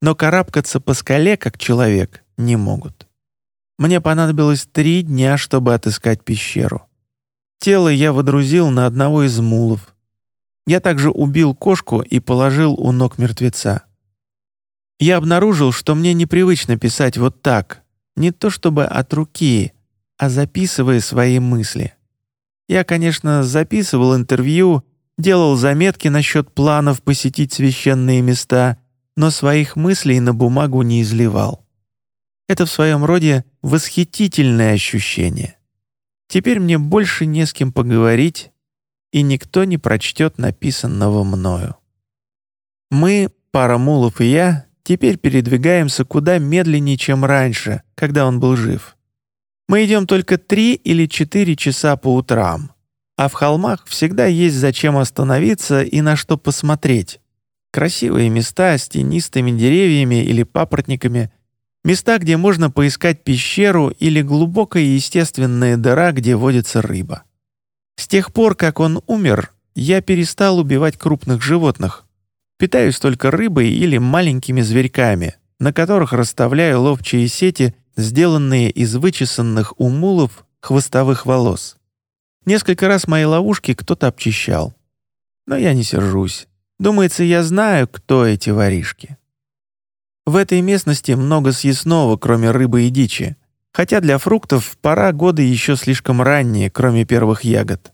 но карабкаться по скале, как человек, не могут. Мне понадобилось три дня, чтобы отыскать пещеру. Тело я водрузил на одного из мулов. Я также убил кошку и положил у ног мертвеца. Я обнаружил, что мне непривычно писать вот так, не то чтобы от руки, а записывая свои мысли. Я, конечно, записывал интервью, делал заметки насчет планов посетить священные места, но своих мыслей на бумагу не изливал. Это в своем роде восхитительное ощущение. Теперь мне больше не с кем поговорить, и никто не прочтет написанного мною. Мы, пара мулов и я, теперь передвигаемся куда медленнее, чем раньше, когда он был жив. Мы идем только три или четыре часа по утрам, а в холмах всегда есть зачем остановиться и на что посмотреть. Красивые места с тенистыми деревьями или папоротниками — Места, где можно поискать пещеру или глубокая естественная дыра, где водится рыба. С тех пор, как он умер, я перестал убивать крупных животных. Питаюсь только рыбой или маленькими зверьками, на которых расставляю ловчие сети, сделанные из вычесанных у мулов хвостовых волос. Несколько раз мои ловушки кто-то обчищал. Но я не сержусь. Думается, я знаю, кто эти воришки. В этой местности много съестного, кроме рыбы и дичи, хотя для фруктов пора года еще слишком ранние, кроме первых ягод.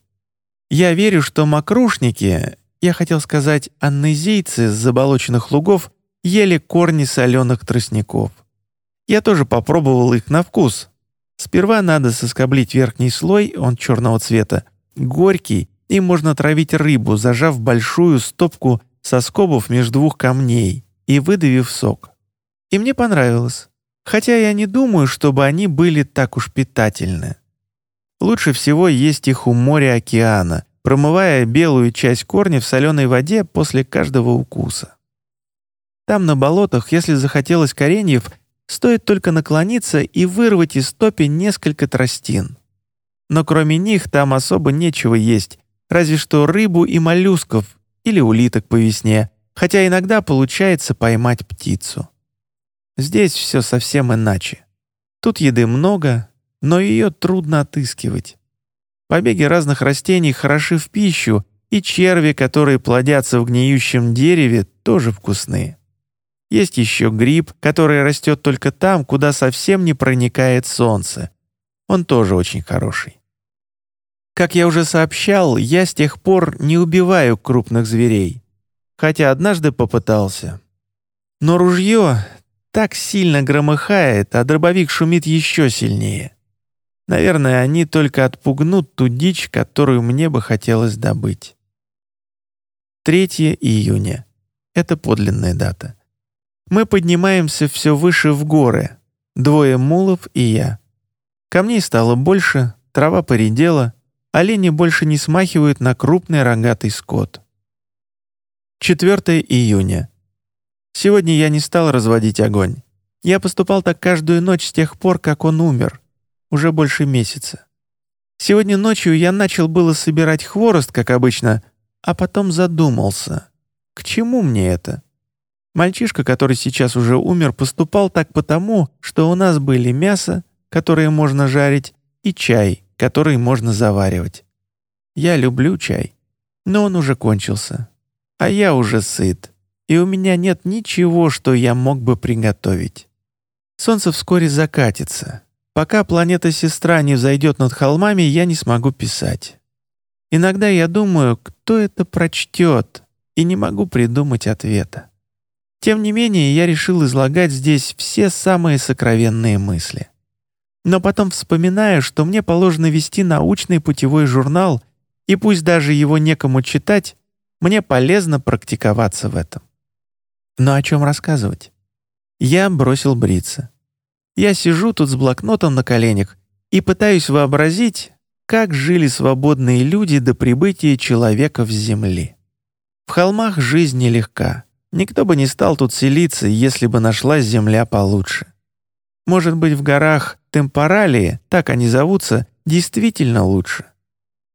Я верю, что мокрушники, я хотел сказать аннезийцы с заболоченных лугов, ели корни соленых тростников. Я тоже попробовал их на вкус. Сперва надо соскоблить верхний слой, он черного цвета, горький, и можно травить рыбу, зажав большую стопку соскобов между двух камней и выдавив сок. И мне понравилось. Хотя я не думаю, чтобы они были так уж питательны. Лучше всего есть их у моря-океана, промывая белую часть корня в соленой воде после каждого укуса. Там на болотах, если захотелось кореньев, стоит только наклониться и вырвать из топи несколько тростин. Но кроме них там особо нечего есть, разве что рыбу и моллюсков или улиток по весне, хотя иногда получается поймать птицу. Здесь все совсем иначе. Тут еды много, но ее трудно отыскивать. Побеги разных растений хороши в пищу, и черви, которые плодятся в гниющем дереве, тоже вкусные. Есть еще гриб, который растет только там, куда совсем не проникает солнце. Он тоже очень хороший. Как я уже сообщал, я с тех пор не убиваю крупных зверей, хотя однажды попытался. Но ружье так сильно громыхает, а дробовик шумит еще сильнее. Наверное, они только отпугнут ту дичь, которую мне бы хотелось добыть. 3 июня. Это подлинная дата. Мы поднимаемся все выше в горы. Двое мулов и я. Камней стало больше, трава поредела, олени больше не смахивают на крупный рогатый скот. 4 июня. Сегодня я не стал разводить огонь. Я поступал так каждую ночь с тех пор, как он умер. Уже больше месяца. Сегодня ночью я начал было собирать хворост, как обычно, а потом задумался. К чему мне это? Мальчишка, который сейчас уже умер, поступал так потому, что у нас были мясо, которое можно жарить, и чай, который можно заваривать. Я люблю чай, но он уже кончился. А я уже сыт и у меня нет ничего, что я мог бы приготовить. Солнце вскоре закатится. Пока планета-сестра не взойдет над холмами, я не смогу писать. Иногда я думаю, кто это прочтет, и не могу придумать ответа. Тем не менее, я решил излагать здесь все самые сокровенные мысли. Но потом вспоминаю, что мне положено вести научный путевой журнал, и пусть даже его некому читать, мне полезно практиковаться в этом. Но о чем рассказывать? Я бросил бриться. Я сижу тут с блокнотом на коленях и пытаюсь вообразить, как жили свободные люди до прибытия человека в земли. В холмах жизнь нелегка. Никто бы не стал тут селиться, если бы нашлась земля получше. Может быть, в горах Темпоралии, так они зовутся, действительно лучше.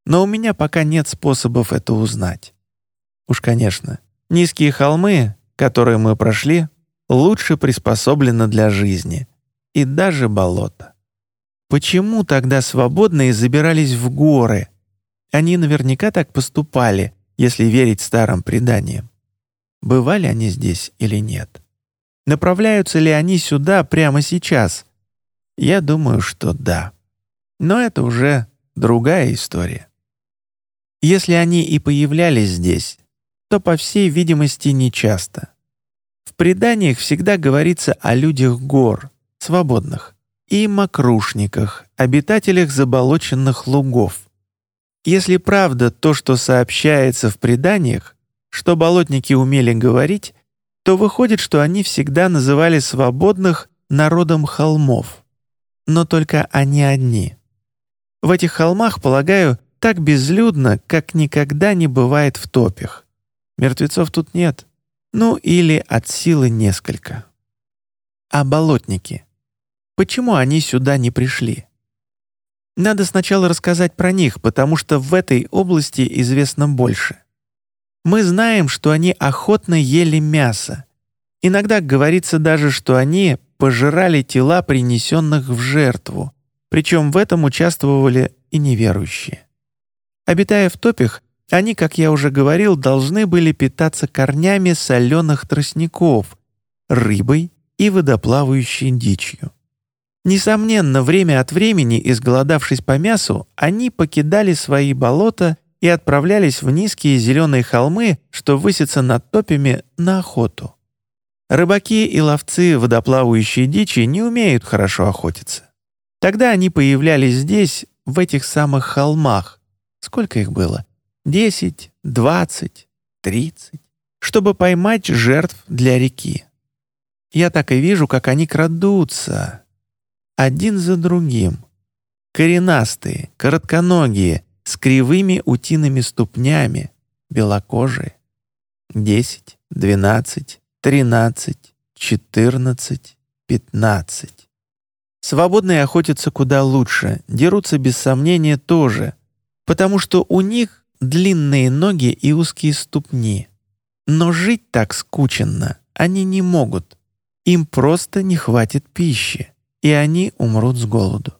Но у меня пока нет способов это узнать. Уж, конечно, низкие холмы которые мы прошли, лучше приспособлено для жизни. И даже болото. Почему тогда свободные забирались в горы? Они наверняка так поступали, если верить старым преданиям. Бывали они здесь или нет? Направляются ли они сюда прямо сейчас? Я думаю, что да. Но это уже другая история. Если они и появлялись здесь, то, по всей видимости, нечасто. В преданиях всегда говорится о людях гор, свободных, и мокрушниках, обитателях заболоченных лугов. Если правда то, что сообщается в преданиях, что болотники умели говорить, то выходит, что они всегда называли свободных народом холмов. Но только они одни. В этих холмах, полагаю, так безлюдно, как никогда не бывает в топях. Мертвецов тут нет. Ну или от силы несколько. А болотники? Почему они сюда не пришли? Надо сначала рассказать про них, потому что в этой области известно больше. Мы знаем, что они охотно ели мясо. Иногда говорится даже, что они пожирали тела принесенных в жертву, причем в этом участвовали и неверующие. Обитая в топях, они, как я уже говорил, должны были питаться корнями соленых тростников, рыбой и водоплавающей дичью. Несомненно, время от времени, изголодавшись по мясу, они покидали свои болота и отправлялись в низкие зеленые холмы, что высятся над топями, на охоту. Рыбаки и ловцы водоплавающей дичи не умеют хорошо охотиться. Тогда они появлялись здесь, в этих самых холмах. Сколько их было? Десять, двадцать, тридцать. Чтобы поймать жертв для реки. Я так и вижу, как они крадутся. Один за другим. Коренастые, коротконогие, с кривыми утиными ступнями, белокожие. Десять, двенадцать, тринадцать, четырнадцать, пятнадцать. Свободные охотятся куда лучше, дерутся без сомнения тоже, потому что у них длинные ноги и узкие ступни. Но жить так скученно они не могут. Им просто не хватит пищи, и они умрут с голоду.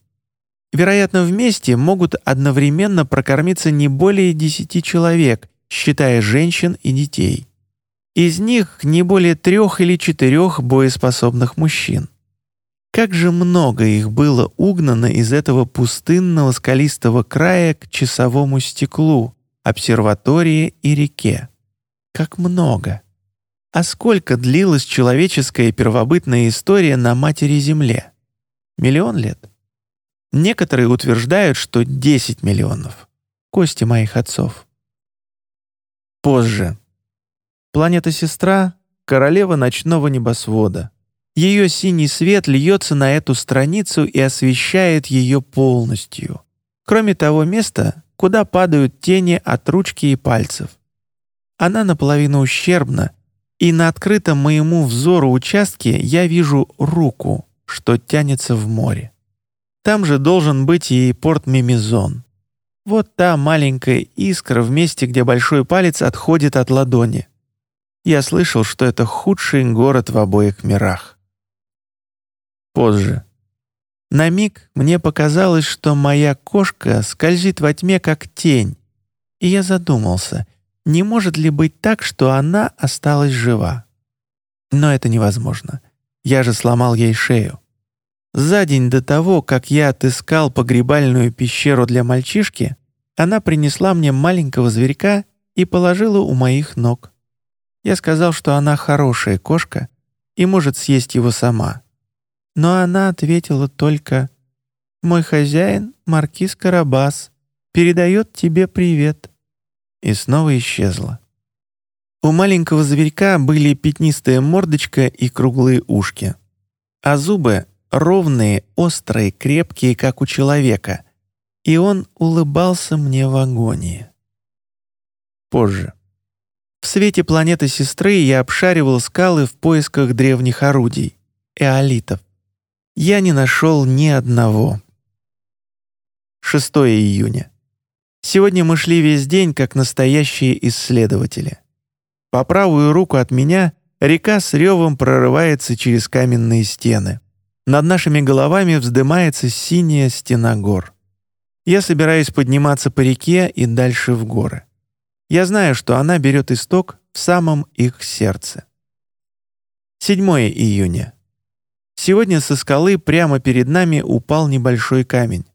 Вероятно, вместе могут одновременно прокормиться не более десяти человек, считая женщин и детей. Из них не более трех или четырех боеспособных мужчин. Как же много их было угнано из этого пустынного скалистого края к часовому стеклу, обсерватории и реке. Как много! А сколько длилась человеческая первобытная история на Матери-Земле? Миллион лет? Некоторые утверждают, что 10 миллионов. Кости моих отцов. Позже. Планета-сестра — королева ночного небосвода. Ее синий свет льется на эту страницу и освещает ее полностью. Кроме того места, куда падают тени от ручки и пальцев. Она наполовину ущербна, и на открытом моему взору участке я вижу руку, что тянется в море. Там же должен быть и порт Мимизон. Вот та маленькая искра в месте, где большой палец отходит от ладони. Я слышал, что это худший город в обоих мирах. Позже. На миг мне показалось, что моя кошка скользит во тьме, как тень, и я задумался, не может ли быть так, что она осталась жива. Но это невозможно. Я же сломал ей шею. За день до того, как я отыскал погребальную пещеру для мальчишки, она принесла мне маленького зверька и положила у моих ног. Я сказал, что она хорошая кошка и может съесть его сама. Но она ответила только «Мой хозяин, маркиз Карабас, передает тебе привет». И снова исчезла. У маленького зверька были пятнистая мордочка и круглые ушки. А зубы ровные, острые, крепкие, как у человека. И он улыбался мне в агонии. Позже. В свете планеты сестры я обшаривал скалы в поисках древних орудий, эолитов. Я не нашел ни одного. 6 июня. Сегодня мы шли весь день, как настоящие исследователи. По правую руку от меня река с ревом прорывается через каменные стены. Над нашими головами вздымается синяя стена гор. Я собираюсь подниматься по реке и дальше в горы. Я знаю, что она берет исток в самом их сердце. 7 июня. Сегодня со скалы прямо перед нами упал небольшой камень.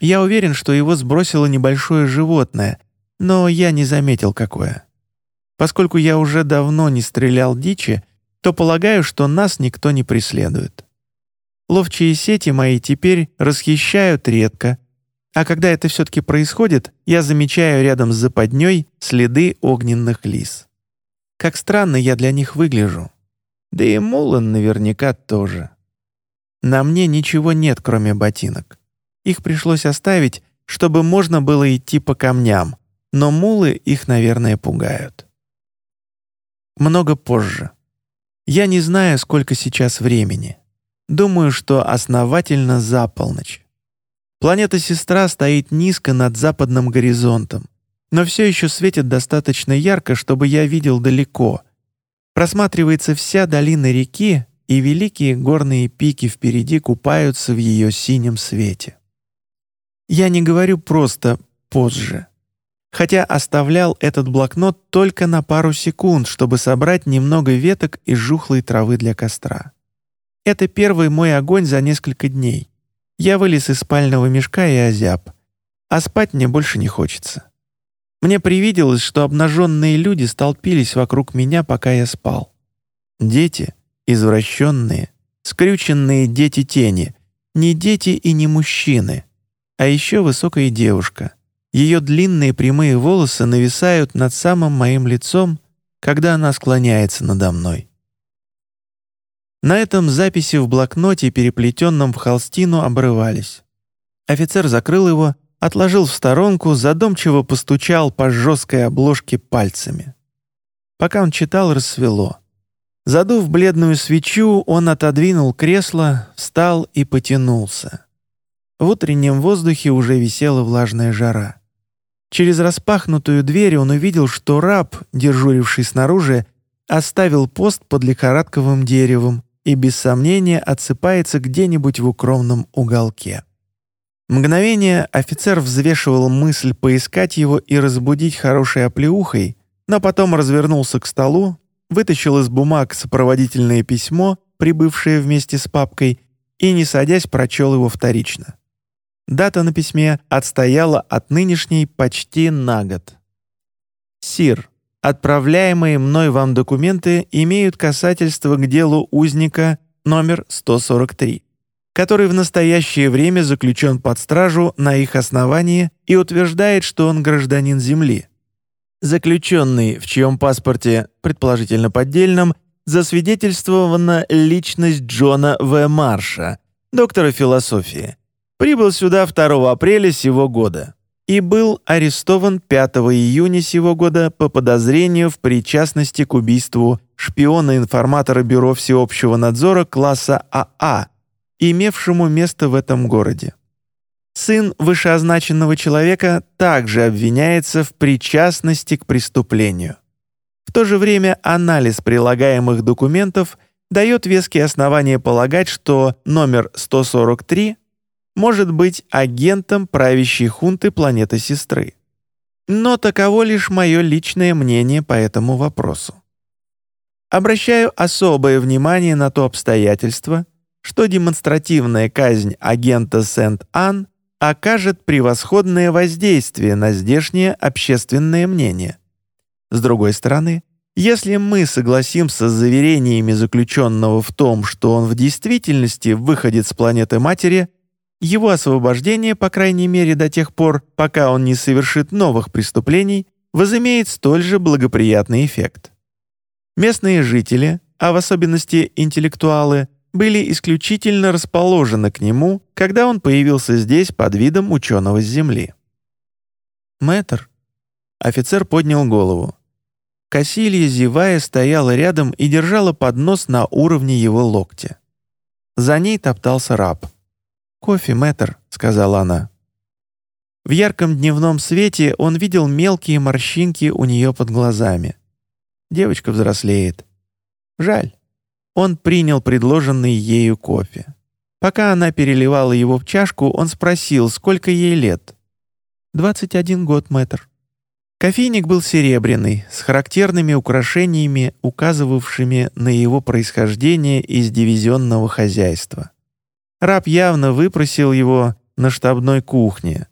Я уверен, что его сбросило небольшое животное, но я не заметил, какое. Поскольку я уже давно не стрелял дичи, то полагаю, что нас никто не преследует. Ловчие сети мои теперь расхищают редко, а когда это все-таки происходит, я замечаю рядом с западней следы огненных лис. Как странно я для них выгляжу. Да и Мулан наверняка тоже. На мне ничего нет, кроме ботинок. Их пришлось оставить, чтобы можно было идти по камням, но мулы их, наверное, пугают. Много позже. Я не знаю, сколько сейчас времени. Думаю, что основательно за полночь. Планета-сестра стоит низко над западным горизонтом, но все еще светит достаточно ярко, чтобы я видел далеко. Просматривается вся долина реки, и великие горные пики впереди купаются в ее синем свете. Я не говорю просто «позже», хотя оставлял этот блокнот только на пару секунд, чтобы собрать немного веток и жухлой травы для костра. Это первый мой огонь за несколько дней. Я вылез из спального мешка и озяб. А спать мне больше не хочется. Мне привиделось, что обнаженные люди столпились вокруг меня, пока я спал. Дети, Извращенные, скрюченные дети тени, не дети и не мужчины, а еще высокая девушка. Ее длинные прямые волосы нависают над самым моим лицом, когда она склоняется надо мной. На этом записи в блокноте, переплетенном в холстину, обрывались. Офицер закрыл его, отложил в сторонку, задумчиво постучал по жесткой обложке пальцами. Пока он читал, рассвело. Задув бледную свечу, он отодвинул кресло, встал и потянулся. В утреннем воздухе уже висела влажная жара. Через распахнутую дверь он увидел, что раб, дежуривший снаружи, оставил пост под лихорадковым деревом и без сомнения отсыпается где-нибудь в укромном уголке. Мгновение офицер взвешивал мысль поискать его и разбудить хорошей оплеухой, но потом развернулся к столу, вытащил из бумаг сопроводительное письмо, прибывшее вместе с папкой, и, не садясь, прочел его вторично. Дата на письме отстояла от нынешней почти на год. «Сир, отправляемые мной вам документы имеют касательство к делу узника номер 143, который в настоящее время заключен под стражу на их основании и утверждает, что он гражданин Земли. Заключенный, в чьем паспорте, предположительно поддельном, засвидетельствована личность Джона В. Марша, доктора философии, прибыл сюда 2 апреля сего года и был арестован 5 июня сего года по подозрению в причастности к убийству шпиона-информатора Бюро всеобщего надзора класса АА, а, имевшему место в этом городе. Сын вышеозначенного человека также обвиняется в причастности к преступлению. В то же время анализ прилагаемых документов дает веские основания полагать, что номер 143 может быть агентом правящей хунты планеты-сестры. Но таково лишь мое личное мнение по этому вопросу. Обращаю особое внимание на то обстоятельство, что демонстративная казнь агента Сент-Ан окажет превосходное воздействие на здешнее общественное мнение. С другой стороны, если мы согласимся с заверениями заключенного в том, что он в действительности выходит с планеты Матери, его освобождение, по крайней мере до тех пор, пока он не совершит новых преступлений, возымеет столь же благоприятный эффект. Местные жители, а в особенности интеллектуалы, были исключительно расположены к нему, когда он появился здесь под видом ученого с Земли. «Мэтр», — офицер поднял голову. Кассилья, зевая, стояла рядом и держала поднос на уровне его локтя. За ней топтался раб — «Кофе, мэтр», — сказала она. В ярком дневном свете он видел мелкие морщинки у нее под глазами. Девочка взрослеет. Жаль. Он принял предложенный ею кофе. Пока она переливала его в чашку, он спросил, сколько ей лет. «Двадцать один год, мэтр». Кофейник был серебряный, с характерными украшениями, указывавшими на его происхождение из дивизионного хозяйства. Раб явно выпросил его на штабной кухне.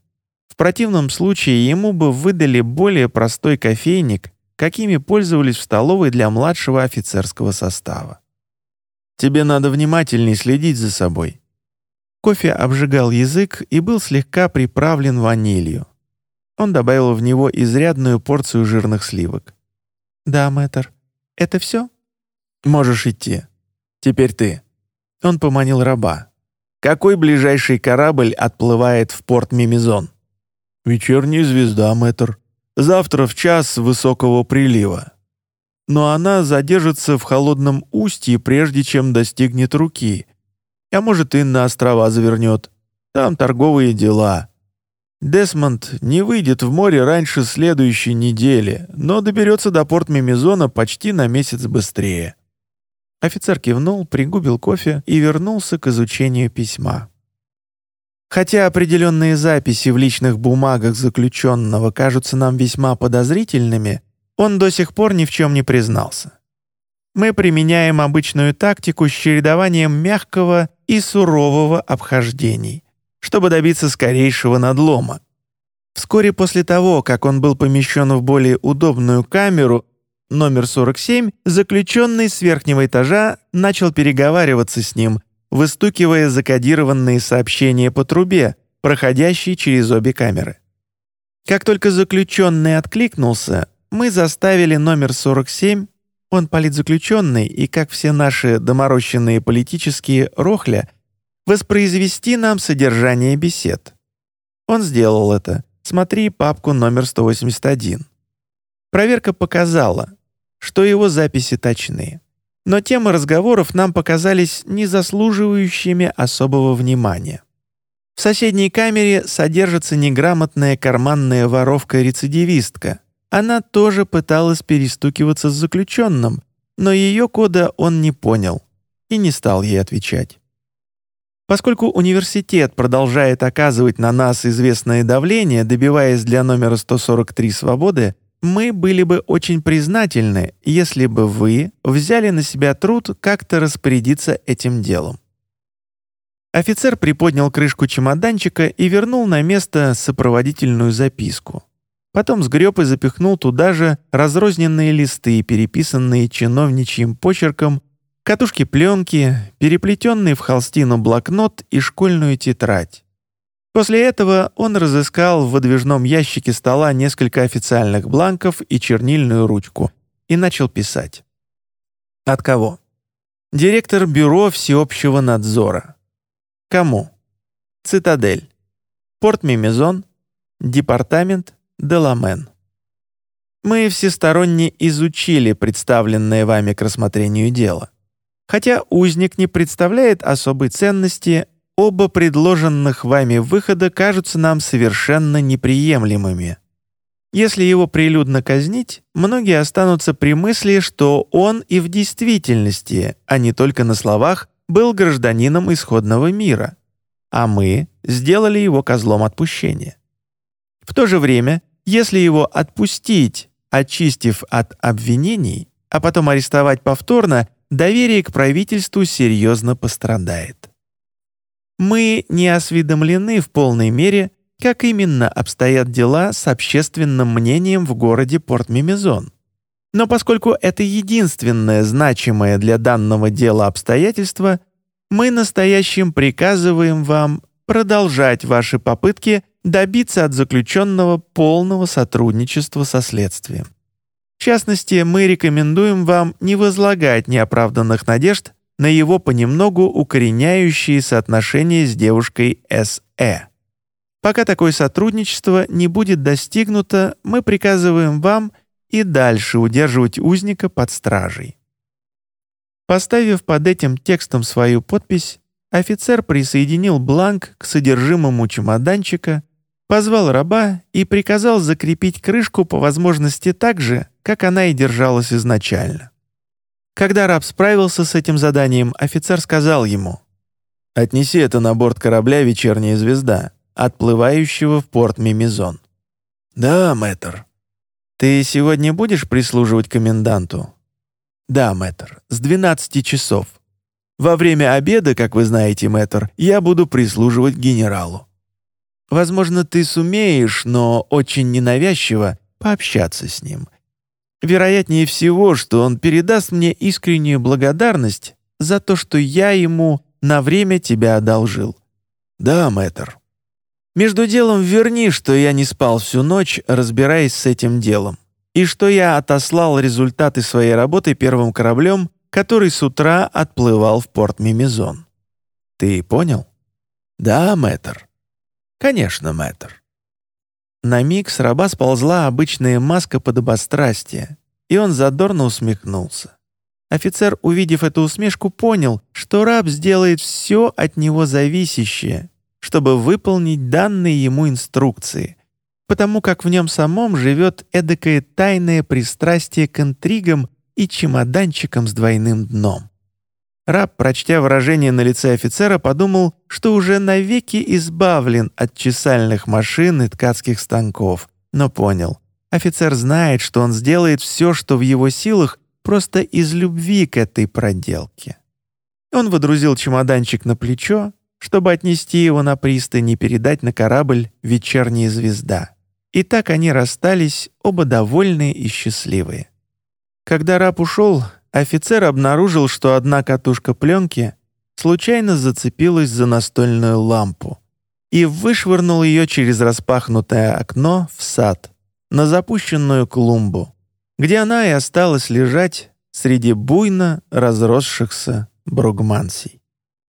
В противном случае ему бы выдали более простой кофейник, какими пользовались в столовой для младшего офицерского состава. «Тебе надо внимательней следить за собой». Кофе обжигал язык и был слегка приправлен ванилью. Он добавил в него изрядную порцию жирных сливок. «Да, мэтр. Это все?» «Можешь идти. Теперь ты». Он поманил раба. Какой ближайший корабль отплывает в порт Мимизон? Вечерняя звезда, мэтр. Завтра в час высокого прилива. Но она задержится в холодном устье, прежде чем достигнет руки. А может, и на острова завернет. Там торговые дела. Десмонд не выйдет в море раньше следующей недели, но доберется до порт Мимизона почти на месяц быстрее. Офицер кивнул, пригубил кофе и вернулся к изучению письма. Хотя определенные записи в личных бумагах заключенного кажутся нам весьма подозрительными, он до сих пор ни в чем не признался. Мы применяем обычную тактику с чередованием мягкого и сурового обхождений, чтобы добиться скорейшего надлома. Вскоре после того, как он был помещен в более удобную камеру, номер 47, заключенный с верхнего этажа начал переговариваться с ним, выстукивая закодированные сообщения по трубе, проходящей через обе камеры. Как только заключенный откликнулся, мы заставили номер 47, он политзаключенный и, как все наши доморощенные политические рохля, воспроизвести нам содержание бесед. Он сделал это. Смотри папку номер 181. Проверка показала, что его записи точны. Но темы разговоров нам показались не заслуживающими особого внимания. В соседней камере содержится неграмотная карманная воровка-рецидивистка. Она тоже пыталась перестукиваться с заключенным, но ее кода он не понял и не стал ей отвечать. Поскольку университет продолжает оказывать на нас известное давление, добиваясь для номера 143 свободы, мы были бы очень признательны, если бы вы взяли на себя труд как-то распорядиться этим делом. Офицер приподнял крышку чемоданчика и вернул на место сопроводительную записку. Потом сгреб и запихнул туда же разрозненные листы, переписанные чиновничьим почерком катушки пленки, переплетенный в холстину блокнот и школьную тетрадь. После этого он разыскал в выдвижном ящике стола несколько официальных бланков и чернильную ручку и начал писать. От кого? Директор Бюро всеобщего надзора. Кому? Цитадель. Порт Мимезон. Департамент Деламен. Мы всесторонне изучили представленное вами к рассмотрению дело. Хотя узник не представляет особой ценности, оба предложенных вами выхода кажутся нам совершенно неприемлемыми. Если его прилюдно казнить, многие останутся при мысли, что он и в действительности, а не только на словах, был гражданином исходного мира, а мы сделали его козлом отпущения. В то же время, если его отпустить, очистив от обвинений, а потом арестовать повторно, доверие к правительству серьезно пострадает. Мы не осведомлены в полной мере, как именно обстоят дела с общественным мнением в городе Порт-Мимезон. Но поскольку это единственное значимое для данного дела обстоятельство, мы настоящим приказываем вам продолжать ваши попытки добиться от заключенного полного сотрудничества со следствием. В частности, мы рекомендуем вам не возлагать неоправданных надежд на его понемногу укореняющиеся отношения с девушкой С.Э. Пока такое сотрудничество не будет достигнуто, мы приказываем вам и дальше удерживать узника под стражей. Поставив под этим текстом свою подпись, офицер присоединил бланк к содержимому чемоданчика, позвал раба и приказал закрепить крышку по возможности так же, как она и держалась изначально. Когда раб справился с этим заданием, офицер сказал ему «Отнеси это на борт корабля «Вечерняя звезда», отплывающего в порт Мимизон». «Да, мэтр». «Ты сегодня будешь прислуживать коменданту?» «Да, мэтр, с 12 часов. Во время обеда, как вы знаете, мэтр, я буду прислуживать генералу. Возможно, ты сумеешь, но очень ненавязчиво, пообщаться с ним. Вероятнее всего, что он передаст мне искреннюю благодарность за то, что я ему на время тебя одолжил. Да, мэтр. Между делом верни, что я не спал всю ночь, разбираясь с этим делом, и что я отослал результаты своей работы первым кораблем, который с утра отплывал в порт Мимизон. Ты понял? Да, мэтр. Конечно, мэтр. На миг с раба сползла обычная маска подобострастия, и он задорно усмехнулся. Офицер, увидев эту усмешку, понял, что раб сделает все от него зависящее, чтобы выполнить данные ему инструкции, потому как в нем самом живет эдакое тайное пристрастие к интригам и чемоданчикам с двойным дном. Раб, прочтя выражение на лице офицера, подумал, что уже навеки избавлен от чесальных машин и ткацких станков, но понял. Офицер знает, что он сделает все, что в его силах, просто из любви к этой проделке. Он водрузил чемоданчик на плечо, чтобы отнести его на пристань и передать на корабль «Вечерняя звезда». И так они расстались, оба довольные и счастливые. Когда раб ушел, офицер обнаружил, что одна катушка пленки случайно зацепилась за настольную лампу и вышвырнул ее через распахнутое окно в сад, на запущенную клумбу, где она и осталась лежать среди буйно разросшихся бругмансий.